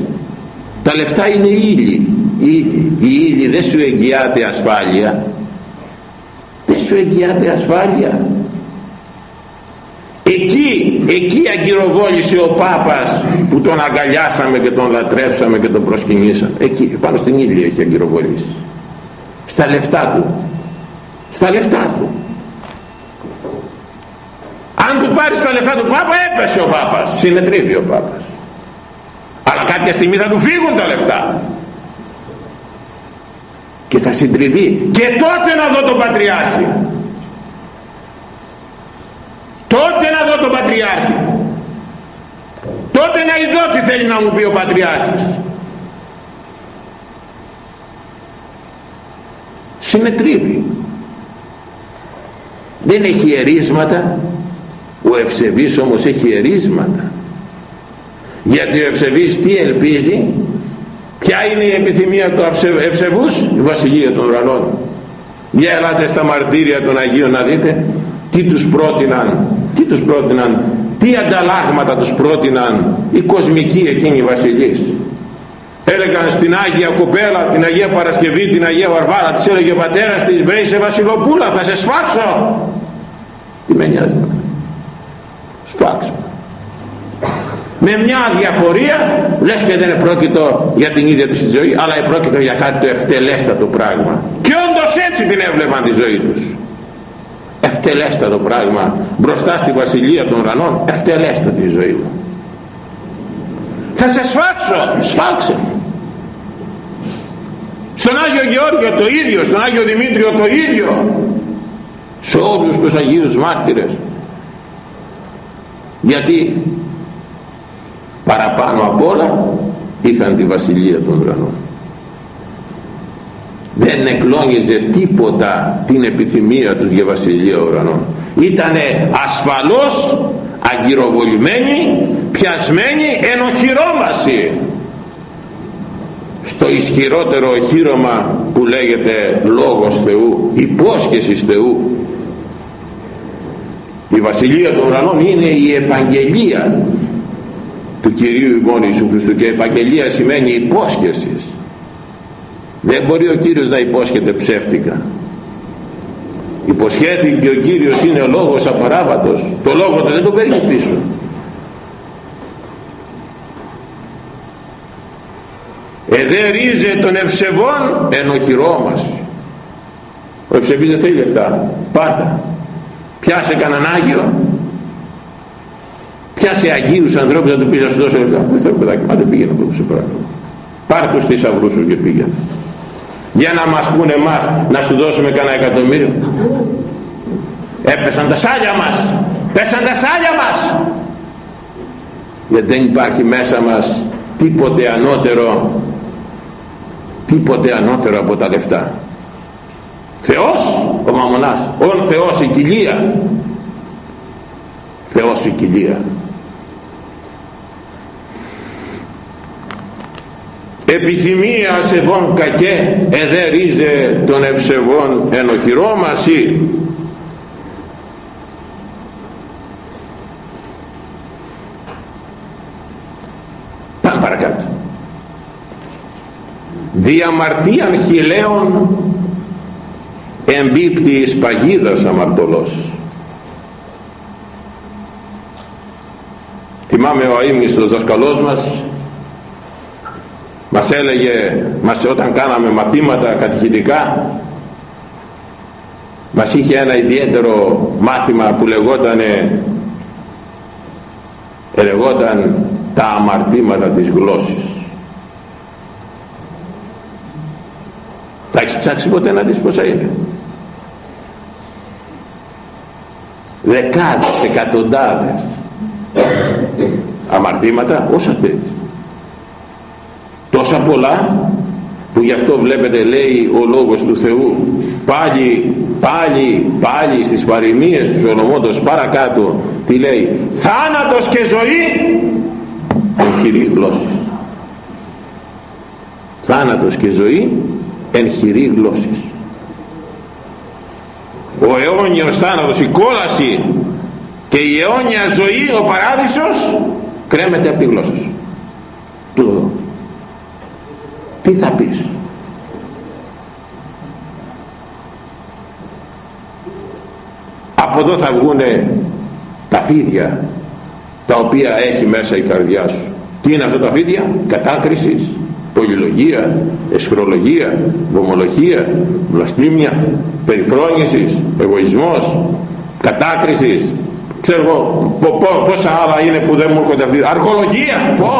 Τα λεφτά είναι ύλη. Η ύλη δεν σου εγγυάται ασφάλεια. Δεν σου εγγυάται ασφάλεια εκεί εκεί αγκυροβόλησε ο Πάπας που τον αγκαλιάσαμε και τον λατρέψαμε και τον προσκυνήσαμε. Εκεί πάνω στην ύλη έχει αγκυροβολήσει στα λεφτά του. Στα λεφτά του. Αν του πάρεις τα λεφτά του Πάπα έπεσε ο Πάπας. Συνετρίβει ο Πάπας. Αλλά κάποια στιγμή θα του φύγουν τα λεφτά. Και θα συντριβεί. Και τότε να δω τον Πατριάρχη τότε να δω τον Πατριάρχη. Τότε να ειδώ τι θέλει να μου πει ο Πατριάρχης. Συνετρίβει δεν έχει ερίσματα. Ο ευσεβής όμως έχει ερίσματα. Γιατί ο ευσεβής τι ελπίζει; Ποια είναι η επιθυμία του ευσεβούς; Η βασιλεία των ουρανών. Για ελάτε στα μαρτύρια των Αγίων να δείτε τι τους πρότειναν τι τους πρότειναν τι ανταλλάγματα τους πρότειναν οι κοσμικοί εκείνοι βασιλείς. Έλεγαν στην Άγια Κοπέλα την Αγία Παρασκευή την Αγία Βαρβάρα της έλεγε ο πατέρας της βρέει σε βασιλοπούλα θα σε σφάξω τι με νοιάζει. Σφάξω. Με μια διαφορία λες και δεν επρόκειτο για την ίδια της ζωή αλλά επρόκειτο για κάτι το ευτελέστατο πράγμα. Και όντως έτσι την έβλεπαν τη ζωή τους ευτελέστατο πράγμα μπροστά στη βασιλεία των ουρανών ευτελέστατη η ζωή μου. Θα σε σφάξω σφάξε στον Άγιο Γεώργιο το ίδιο στον Άγιο Δημήτριο το ίδιο. Σε όλους τους Αγίους Μάρτυρες. Γιατί παραπάνω απ' όλα είχαν τη βασιλεία των ουρανών δεν εκλόγιζε τίποτα την επιθυμία τους για βασιλεία ουρανών. Ήτανε ασφαλώς αγκυροβολημένοι πιασμένοι ενοχυρώμαση στο ισχυρότερο οχύρωμα που λέγεται λόγος Θεού υπόσχεσης Θεού η βασιλεία των ουρανών είναι η επαγγελία του Κυρίου ημών Ιησού Χριστού και επαγγελία σημαίνει υπόσχεσης δεν μπορεί ο Κύριος να υπόσχεται ψεύτικα. Υποσχέθηκε ο Κύριος είναι ο λόγος απαράβατος. Το λόγο του δεν το παίρνει πίσω. Εδε των ευσεβών ενοχυρό μας. Ο ευσεβής δεν θέλει λεφτά. Πάντα πιάσε κανέναν Άγιο. Πιάσε Αγίους ανθρώπους να του πεις να σου δώσω λεφτά. Δεν θέλω παιδάκι μα δεν πήγαινε από σε πράγμα. Πάρ τους θησαυρούς σου και πήγαινε για να μας πούνε εμάς να σου δώσουμε κανένα εκατομμύριο. Έπεσαν τα σάλια μας. Πέσαν τα σάλια μας. Γιατί δεν υπάρχει μέσα μας τίποτε ανώτερο τίποτε ανώτερο από τα λεφτά. Θεός ο μαμονάς ον Θεός η κοιλία. Θεός η κοιλία επιθυμία σεβών κακέ εδερίζε των ευσεβών ενοχυρώμαση πάμε παρακάτω. Διαμαρτίαν χιλέων εμπίπτει εις παγίδας αμαρτωλός. Θυμάμαι ο αείμνηστος δασκαλός μας μας έλεγε μας, όταν κάναμε μαθήματα κατηχητικά μας είχε ένα ιδιαίτερο μάθημα που λεγόταν λεγόταν τα αμαρτήματα της γλώσσης. Τα έχεις ψάξει ποτέ να δεις πόσα είναι. Δεκάδες, εκατοντάδες αμαρτήματα όσα θέλεις τόσα πολλά που γι' αυτό βλέπετε λέει ο λόγος του Θεού πάλι, πάλι, πάλι στις παροιμίες του Σολομόντος παρακάτω τι λέει θάνατος και ζωή εν χειρή γλώσσης θάνατος και ζωή εν χειρή γλώσσης. Ο αιώνιος θάνατος η κόλαση και η αιώνια ζωή ο παράδεισος κρέμεται από τη γλώσσα σου. Του τι θα πεις; Από εδώ θα βγούνε τα φίδια τα οποία έχει μέσα η καρδιά σου. Τι είναι αυτά τα φίδια; Κατάκρισης πολυλογία, εσχρολογία, βομολογία, βλαστήμια, περιφρόνησης, εγωισμός, κατάκρισης, ξέρω εγώ πόσα άλλα είναι που δεν μου έρχονται αυτοί, αργολογία, πω,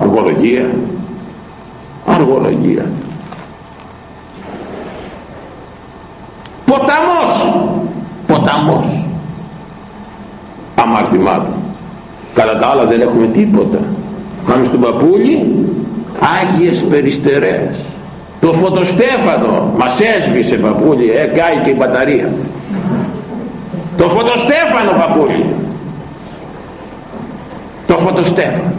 αργολογία, αργολογία. Ποταμός, ποταμός, αμαρτημάτων. Κατά τα άλλα δεν έχουμε τίποτα. Πάμε στον παππούλι Άγιες Περιστερές. Το φωτοστέφανο μας έσβησε παππούλι ε, και η μπαταρία. Το φωτοστέφανο παππούλι το φωτοστέφανο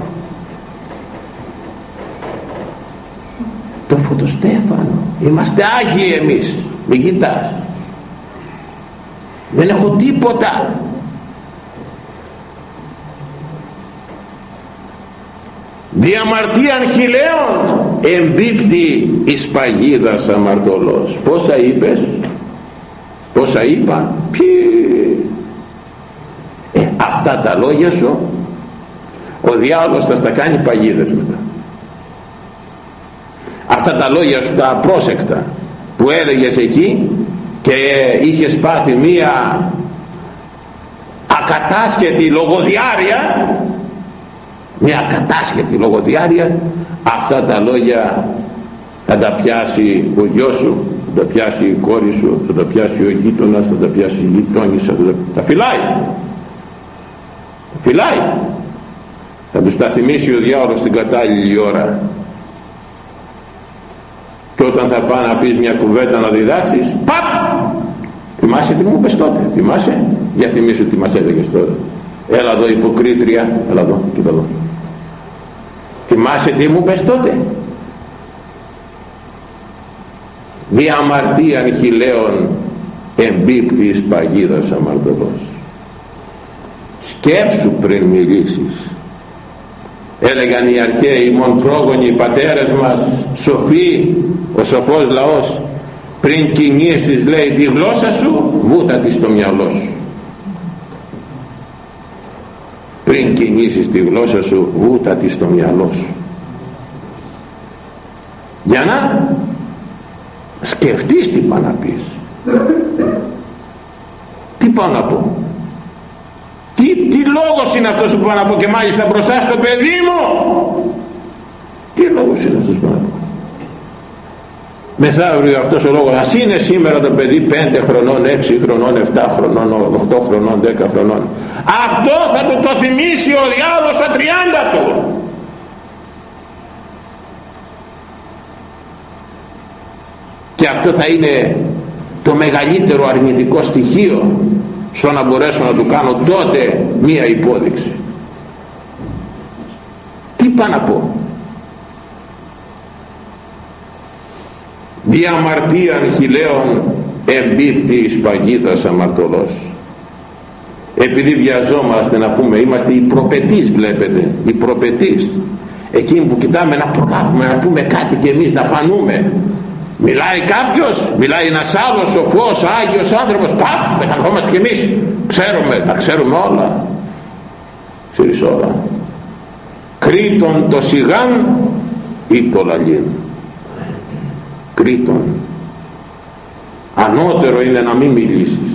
το φωτοστέφανο. Είμαστε Άγιοι εμείς. Μην κοιτάς. Δεν έχω τίποτα. Διαμαρτίαν χιλέων εμπίπτει εις παγίδας αμαρτωλός. Πόσα είπες; Πόσα είπα; Ποιοι ε, αυτά τα λόγια σου ο διάολος θα στα κάνει παγίδες μετά αυτά τα λόγια σου τα απρόσεκτα που έλεγες εκεί και είχες πάθει μία ακατάσχετη λογοδιάρεια μια κατάσχετη λογοδιάρεια αυτά τα λόγια θα τα πιάσει ο γιος σου θα τα πιάσει η κόρη σου θα τα πιάσει ο γείτονας θα τα πιάσει η γειτόνισσα θα τα, τα φυλάει. Τα φυλάει. Θα τους τα θυμίσει ο διάολος την κατάλληλη ώρα και όταν θα πάει να πεις μια κουβέντα να διδάξεις παπ! Θυμάσαι τι μου πες τότε θυμάσαι; Για θυμίσου τι μας έλεγες τώρα έλα εδώ υποκρίτρια έλα εδώ κοίτα εδώ. Θυμάσαι τι μου πες τότε; Διαμαρτίαν χιλέων εμπίπτης παγίδας αμαρτωλός. Σκέψου πριν μιλήσεις έλεγαν οι αρχαίοι μον πρόγονοι οι πατέρες μας σοφοί ο σοφός λαός πριν κινήσεις λέει τη γλώσσα σου βούτα της στο μυαλό σου πριν κινήσεις τη γλώσσα σου βούτα της στο μυαλό σου. Για να σκεφτείς τι πά να πεις. Τι πάω να πω; τι, τι λόγος είναι αυτός που πάω να πω και μάλιστα μπροστά στο παιδί μου. Τι λόγος είναι αυτός που να πω μεθαύριο αυτός ο λόγος. Ας είναι σήμερα το παιδί 5 χρονών, 6 χρονών, 7 χρονών, 8 χρονών, 10 χρονών. Αυτό θα του το θυμίσει ο διάβολος στα 30 του. Και αυτό θα είναι το μεγαλύτερο αρνητικό στοιχείο στο να μπορέσω να του κάνω τότε μία υπόδειξη. Τι πάω να πω; Διαμαρτίαν χιλέων εμπίπτει εις παγίδας αμαρτωλός. Επειδή βιαζόμαστε να πούμε είμαστε οι προπετείς βλέπετε οι προπετείς. Εκείνοι που κοιτάμε να προλάβουμε να πούμε κάτι και εμείς να φανούμε μιλάει κάποιος μιλάει ένας άλλος σοφός Άγιος άνθρωπος πάπ μεταρχόμαστε κι εμείς. Ξέρουμε τα ξέρουμε όλα. Ξέρεις όλα. Κρίτον το σιγάν ή το λαλίν. Κρίτον ανώτερο είναι να μην μιλήσεις.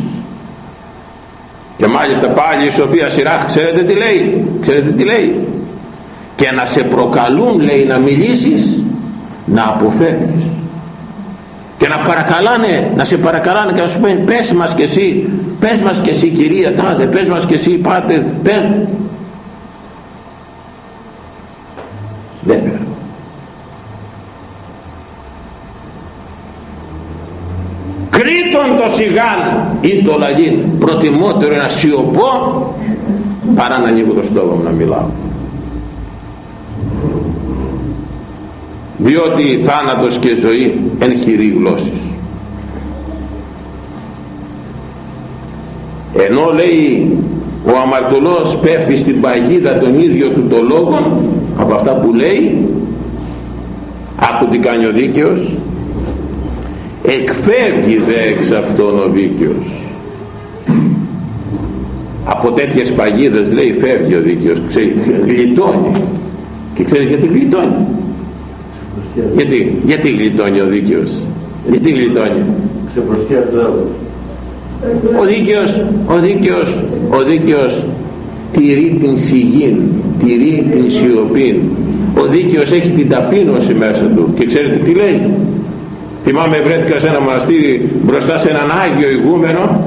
Και μάλιστα πάλι η Σοφία Σιράχ ξέρετε τι λέει ξέρετε τι λέει. Και να σε προκαλούν λέει να μιλήσεις να αποφεύγεις και να παρακαλάνε να σε παρακαλάνε και να σου πούν πες μας και εσύ πες μας και εσύ κυρία τάδε πες μας και εσύ πάτε πες δεν θέλω. Κρίτον το σιγάν ή το λαγίν. Προτιμότερο να σιωπώ παρά να ανοίγω το στόμα μου να μιλάω διότι θάνατος και ζωή εν χειρή γλώσσης. Ενώ λέει ο αμαρτωλός πέφτει στην παγίδα των ίδιων του το λόγων από αυτά που λέει άκου τι κάνει ο δίκαιος εκφεύγει δε εξ αυτόν ο δίκαιος. Από τέτοιες παγίδες λέει φεύγει ο δίκαιος γλιτώνει. Και ξέρεις γιατί γλιτώνει; Γιατί, γιατί γλιτώνει ο δίκαιος; Γιατί γλιτώνει; Ο δίκαιος ο δίκαιος ο δίκαιος τηρεί την σιγήν τηρεί την σιωπή ο δίκαιος έχει την ταπείνωση μέσα του και ξέρετε τι λέει; Θυμάμαι βρέθηκα σε ένα μοναστήρι μπροστά σε έναν Άγιο ηγούμενο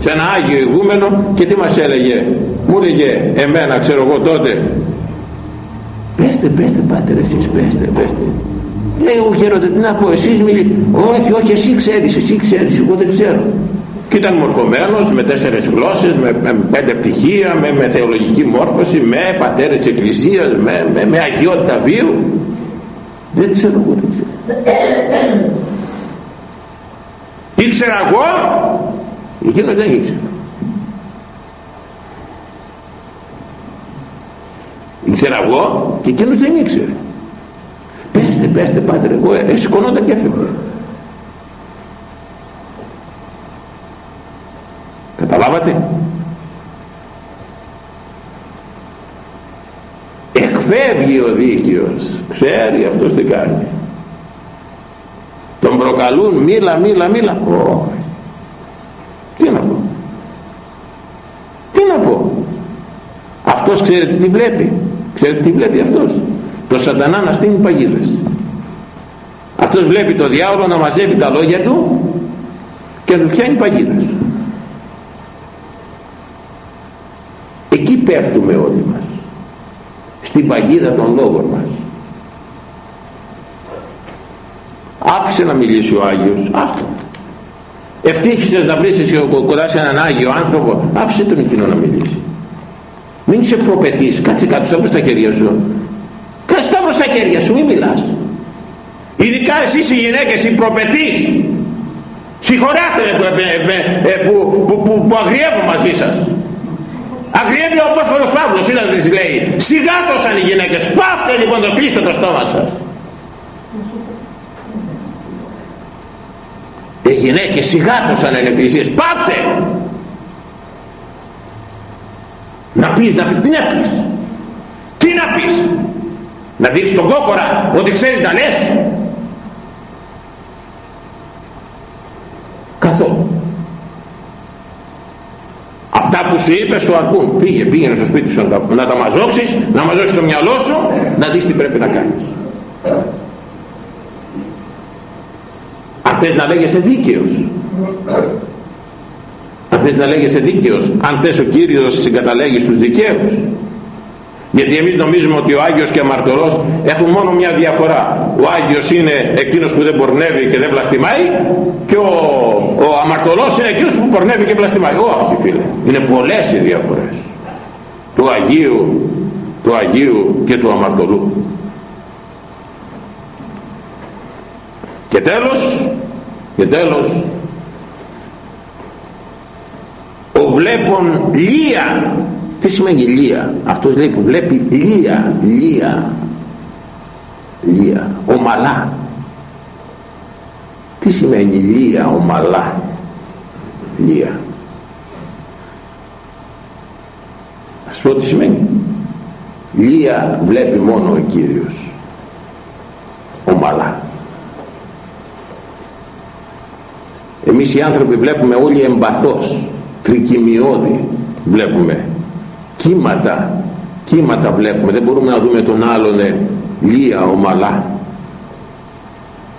σε ένα Άγιο ηγούμενο και τι μας έλεγε; Μου έλεγε εμένα ξέρω εγώ τότε πέστε πέστε πάτερ εσείς πέστε πέστε λέει εγώ χαίρονται τι να πω εσείς μιλή. Όχι όχι εσύ ξέρεις εσύ ξέρεις εγώ δεν ξέρω. Και ήταν μορφωμένος με τέσσερις γλώσσες με, με πέντε πτυχία με, με θεολογική μόρφωση με πατέρες εκκλησίας με, με, με αγιότητα βίου. Δεν ξέρω εγώ δεν ξέρω. Ήξερα εγώ; Εκείνο δεν ήξερα. Ήξερα εγώ; Και εκείνος δεν ήξερε πέστε πέστε πάτερ. Εγώ ε, σηκωνόταν και έφευγε καταλάβατε; Εκφεύγει ο δίκαιος. Ξέρει αυτός τι κάνει. Τον προκαλούν μίλα μίλα μίλα. Oh. τι να πω; Τι να πω; Αυτός ξέρετε τι βλέπει. Ξέρετε τι βλέπει αυτός. Το σαντανά να στείλει παγίδες αυτός βλέπει το διάολο να μαζεύει τα λόγια του και να του φτιάνει παγίδες. Εκεί πέφτουμε όλοι μας στην παγίδα των λόγων μας. Άφησε να μιλήσει ο Άγιος άφησε. Ευτύχησες να βρεις εσύ κοντά σε έναν Άγιο άνθρωπο άφησε τον εκείνο να μιλήσει. Μην σε προπετείς κάτσε κάτω σταύρω στα χέρια σου. Κάτσε σταύρω στα χέρια σου μην μιλάς ειδικά εσείς οι γυναίκες οι προπετείς συγχωράτε με, με, που, που, που, που αγριεύω μαζί σας. Αγριεύει ο Απόστολος Παύλος είδατε τι λέει. Σιγάτωσαν οι γυναίκες. Πάφτε λοιπόν το κλείστε το στόμα σας. Οι γυναίκες σιγάτωσαν εν εκκλησίες. Πάψε να πεις, να πεις, τι να πεις; Τι να πεις; Να δείξεις τον κόκορα ότι ξέρεις να λες αυτά που σου είπες σου αρκούν πήγε πήγαινε στο σπίτι σου να τα, να τα μαζόξεις να μαζώσεις το μυαλό σου να δεις τι πρέπει να κάνεις. Αν θες να λέγεσαι δίκαιος. Αν θες να λέγεσαι δίκαιος αν θες ο Κύριος συγκαταλέγεις στους δικαίους γιατί εμείς νομίζουμε ότι ο Άγιος και ο Αμαρτωλός έχουν μόνο μια διαφορά. Ο Άγιος είναι εκείνος που δεν πορνεύει και δεν βλαστημάει και ο, ο Αμαρτωλός είναι εκείνος που πορνεύει και βλαστημάει όχι φίλε. Είναι πολλές οι διαφορές του Αγίου του Αγίου και του Αμαρτωλού. Και τέλος και τέλος ο βλέπων λία τι σημαίνει λία. Αυτός λέει που βλέπει λία λία λία ομαλά. Τι σημαίνει λία ομαλά λία; Ας πω τι σημαίνει. Λία βλέπει μόνο ο Κύριος. Ομαλά. Εμείς οι άνθρωποι βλέπουμε όλοι εμπαθώς τρικυμιώδη βλέπουμε κύματα. Κύματα βλέπουμε. Δεν μπορούμε να δούμε τον άλλον ε, λία ομαλά.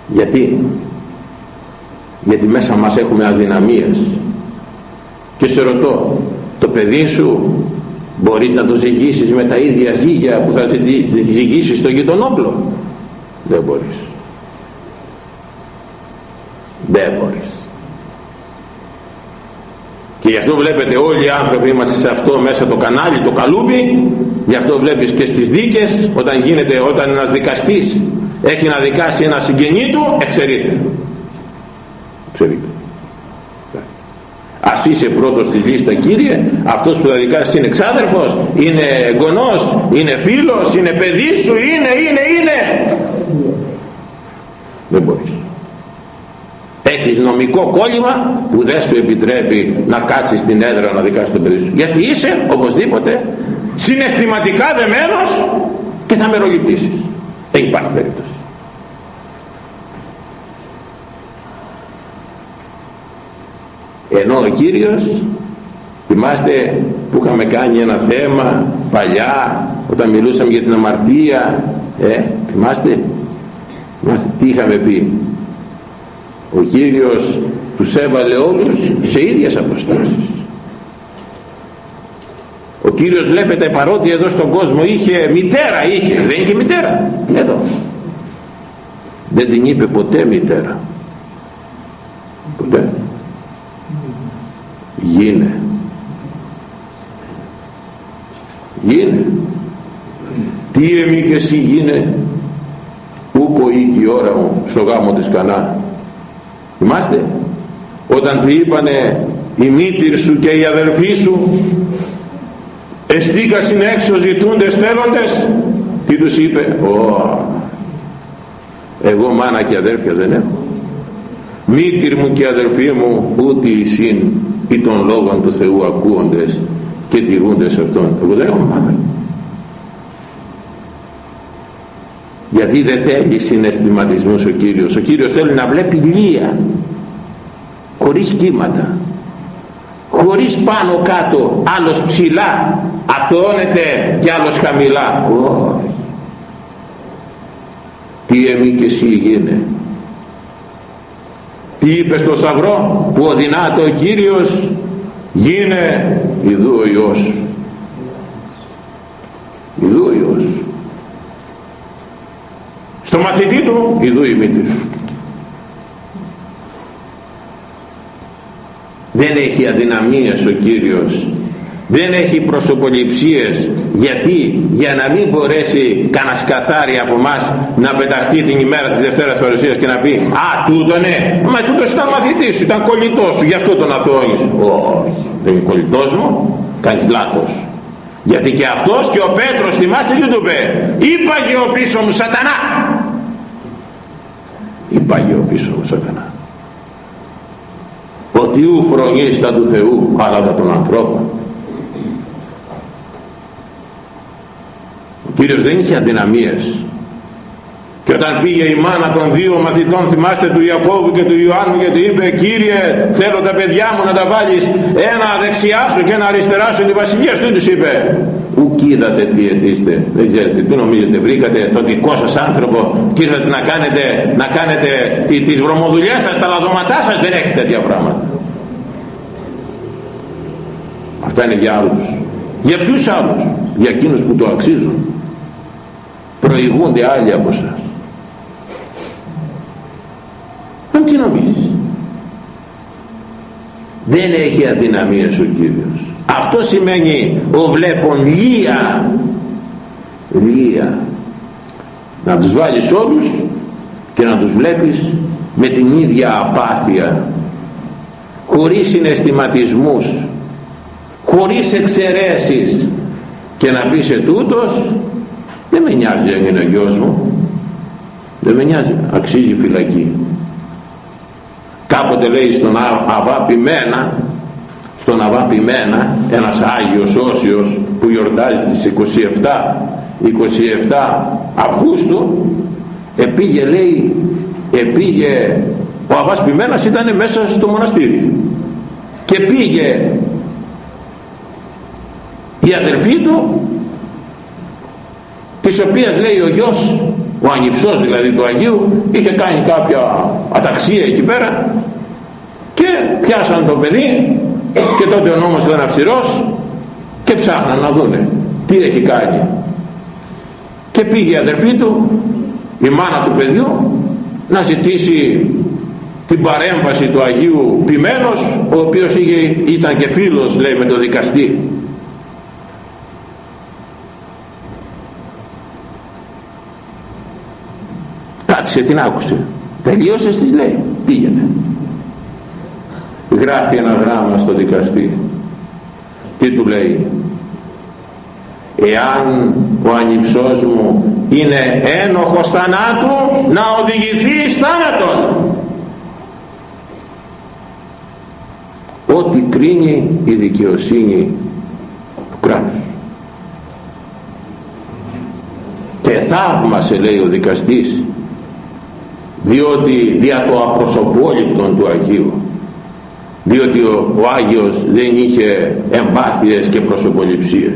Γιατί; Γιατί μέσα μας έχουμε αδυναμίες. Και σε ρωτώ το παιδί σου μπορείς να το ζυγίσεις με τα ίδια ζύγια που θα ζυγίσεις στο γειτονόπλο; Δεν μπορείς. Δεν μπορείς και γι' αυτό βλέπετε όλοι οι άνθρωποι είμαστε σε αυτό μέσα το κανάλι, το καλούμπι γι' αυτό βλέπεις και στις δίκες όταν γίνεται, όταν ένας δικαστής έχει να δικάσει ένα συγγενή του εξαιρείται. Εξαιρείται. Ας είσαι πρώτος στη λίστα Κύριε, αυτός που θα δικάσει είναι εξάδερφος, είναι εγγονός, είναι φίλος, είναι παιδί σου, είναι, είναι, είναι. Δεν μπορείς έχεις νομικό κόλλημα που δεν σου επιτρέπει να κάτσεις στην έδρα να δικάσεις τον παιδί σου. Γιατί είσαι οπωσδήποτε συναισθηματικά δεμένος και θα μεροληπτήσεις δεν υπάρχει περίπτωση. Ενώ ο Κύριος θυμάστε που είχαμε κάνει ένα θέμα παλιά όταν μιλούσαμε για την αμαρτία ε, θυμάστε, θυμάστε τι είχαμε πει; Ο Κύριος τους έβαλε όλους σε ίδιες αποστάσεις. Ο Κύριος βλέπετε παρότι εδώ στον κόσμο είχε μητέρα είχε. Δεν είχε μητέρα. Εδώ. Δεν την είπε ποτέ μητέρα. Ποτέ. Γίνε. Γίνε. Τι εμείς και εσύ γίνε ούκο ή η ώρα μου στο γάμο της Κανά θυμάστε; Όταν του είπανε η μήτυρ σου και η αδελφή σου εστίκασιν έξω ζητούντες θέλοντες τι τους είπε Ω, εγώ μάνα και αδέρφια δεν έχω. Μήτυρ μου και αδελφή μου ούτε εισήν ή των λόγων του Θεού ακούοντες και τηρούντες αυτόν. Εγώ δεν έχω μάνα γιατί δεν θέλει συναισθηματισμούς ο Κύριος. Ο Κύριος θέλει να βλέπει λία χωρίς κύματα. Χωρίς πάνω κάτω άλλος ψηλά αθώνεται και άλλος χαμηλά. Όχι. Τι εμεί και εσύ γίνε. Τι είπες στο Σταυρό που οδυνάτο ο Κύριος γίνε ιδού ο Υιός ιδού ο Υιός στο μαθητή του. Ιδού η μύτη σου. Δεν έχει αδυναμίες ο Κύριος. Δεν έχει προσωποληψίες. Γιατί; Για να μην μπορέσει κανένας καθάρι από εμάς να πεταχτεί την ημέρα της Δευτέρας Παρουσίας και να πει «Α, τούτο ναι, μα τούτος ήταν μαθητής σου, ήταν κολλητός σου, γι' αυτό τον αθώνεις». Όχι, δεν είναι κολλητός μου, κάνεις λάθος. Γιατί και αυτός και ο Πέτρος θυμάστε τι του είπε «Είπαγε ο πίσω μου σατανά». Είπαγε ο πίσω μου σατανά ότι ου φρονείς τα του Θεού αλλά τα των ανθρώπων. Ο Κύριος δεν είχε αδυναμίες και όταν πήγε η μάνα των δύο μαθητών θυμάστε του Ιακώβου και του Ιωάννου και του είπε Κύριε θέλω τα παιδιά μου να τα βάλεις ένα δεξιά σου και ένα αριστερά σου τη βασιλεία σου τους είπε. Ουκ είδατε τι αιτήστε δεν ξέρετε τι νομίζετε βρήκατε το δικό σας άνθρωπο και ήρθατε να κάνετε, να κάνετε τις βρωμοδουλειές σας τα λαδωματά σας δεν έχετε τέτοια πράγματα αυτά είναι για άλλους. Για ποιους άλλους; Για εκείνους που το αξίζουν. Προηγούνται άλλοι από εσάς αν τι νομίζεις δεν έχει αδυναμίες ο Κύριος. Αυτό σημαίνει ο βλέπον λία λία να τους βάλεις όλους και να τους βλέπεις με την ίδια απάθεια χωρίς συναισθηματισμούς χωρίς εξαιρέσεις. Και να πεις ετούτος δεν με νοιάζει αν είναι ο γιος μου δεν με νοιάζει αξίζει φυλακή κάποτε λέει στον Αβά Πιμένα στον Αβά Πιμένα ένας Άγιος Όσιος που γιορτάζει στις 27 27 Αυγούστου επήγε λέει επήγε ο Αβάς Πιμένας ήταν μέσα στο μοναστήρι. Και πήγε η αδερφή του της οποίας λέει ο γιος ο ανυψός δηλαδή του Αγίου είχε κάνει κάποια αταξία εκεί πέρα και πιάσαν το παιδί και τότε ο νόμος ήταν αυστηρός και ψάχναν να δούνε τι έχει κάνει. Και πήγε η αδερφή του η μάνα του παιδιού να ζητήσει την παρέμβαση του Αγίου Ποιμένος ο οποίος είχε, ήταν και φίλος λέει με τον δικαστή κάτσε την άκουσε. Τελείωσες της λέει. Πήγαινε. Γράφει ένα γράμμα στο δικαστή. Τι του λέει; Εάν ο ανυψός μου είναι ένοχος θανάτου να οδηγηθεί εις θάνατον. Ό,τι κρίνει η δικαιοσύνη του κράτους. Και θαύμασε λέει ο δικαστής διότι δια το απροσωπόληπτον του Αγίου. Διότι ο, ο Άγιος δεν είχε εμπάθειες και προσωποληψίες.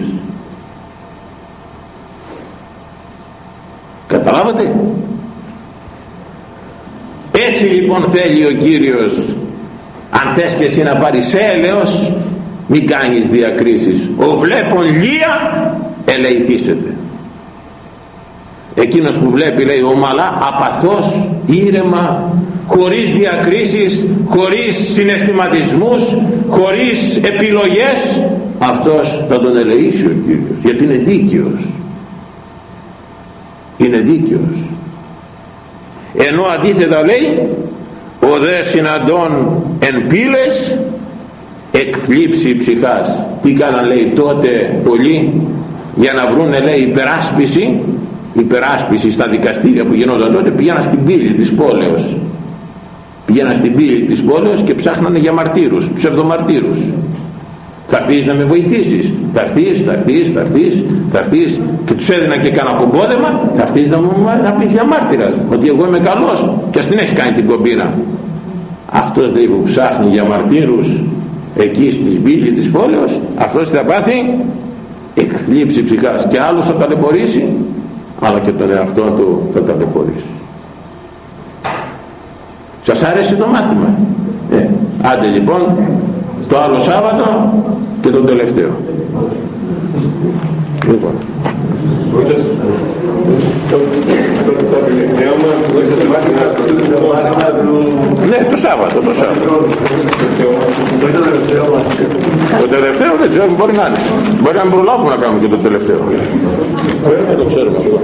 Καταλάβατε; Έτσι λοιπόν θέλει ο Κύριος αν θες και εσύ να πάρεις έλεος μην κάνεις διακρίσεις. Ο βλέπον λία ελεηθήσετε εκείνος που βλέπει λέει ομαλά απαθώς ήρεμα χωρίς διακρίσεις χωρίς συναισθηματισμούς χωρίς επιλογές. Αυτός θα τον ελεήσει ο Κύριος γιατί είναι δίκαιος. Είναι δίκαιος. Ενώ αντίθετα λέει ο δε συναντών εν πύλες εκθλίψη ψυχάς τι κάναν λέει τότε πολλοί για να βρούνε λέει υπεράσπιση υπεράσπιση στα δικαστήρια που γινόταν τότε πήγαινα στην πύλη της πόλεως. Πήγαινα στην πύλη της πόλεως και ψάχνανε για μαρτύρους ψευδομαρτύρους. Θα έρθεις να με βοηθήσεις. Θα έρθεις, θα έρθεις, θα έρθεις, θα έρθεις και τους έδινα και κάνα κομπόδεμα θα έρθεις να, μου, να πεις για μάρτυρας ότι εγώ είμαι καλός και ας την έχεις κάνει την κομπίνα αυτός λέει που ψάχνει για μαρτύρους εκεί στη πύλη της πόλεως αυτός θα πάθει εκθλίψη ψυχάς. Και άλλος θα ταλαιπωρήσει αλλά και τον εαυτό του θα ταλαιπωρήσει σας άρεσε το μάθημα; Ε, άντε λοιπόν το άλλο Σάββατο και το τελευταίο. Λοιπόν ναι, το Σάββατο, το Σάββατο. Το τελευταίο δεν ξέρω, μπορεί να είναι. Μπορεί να μην προλάβουμε να κάνουμε και το τελευταίο. Πρέπει το ξέρουμε αυτό.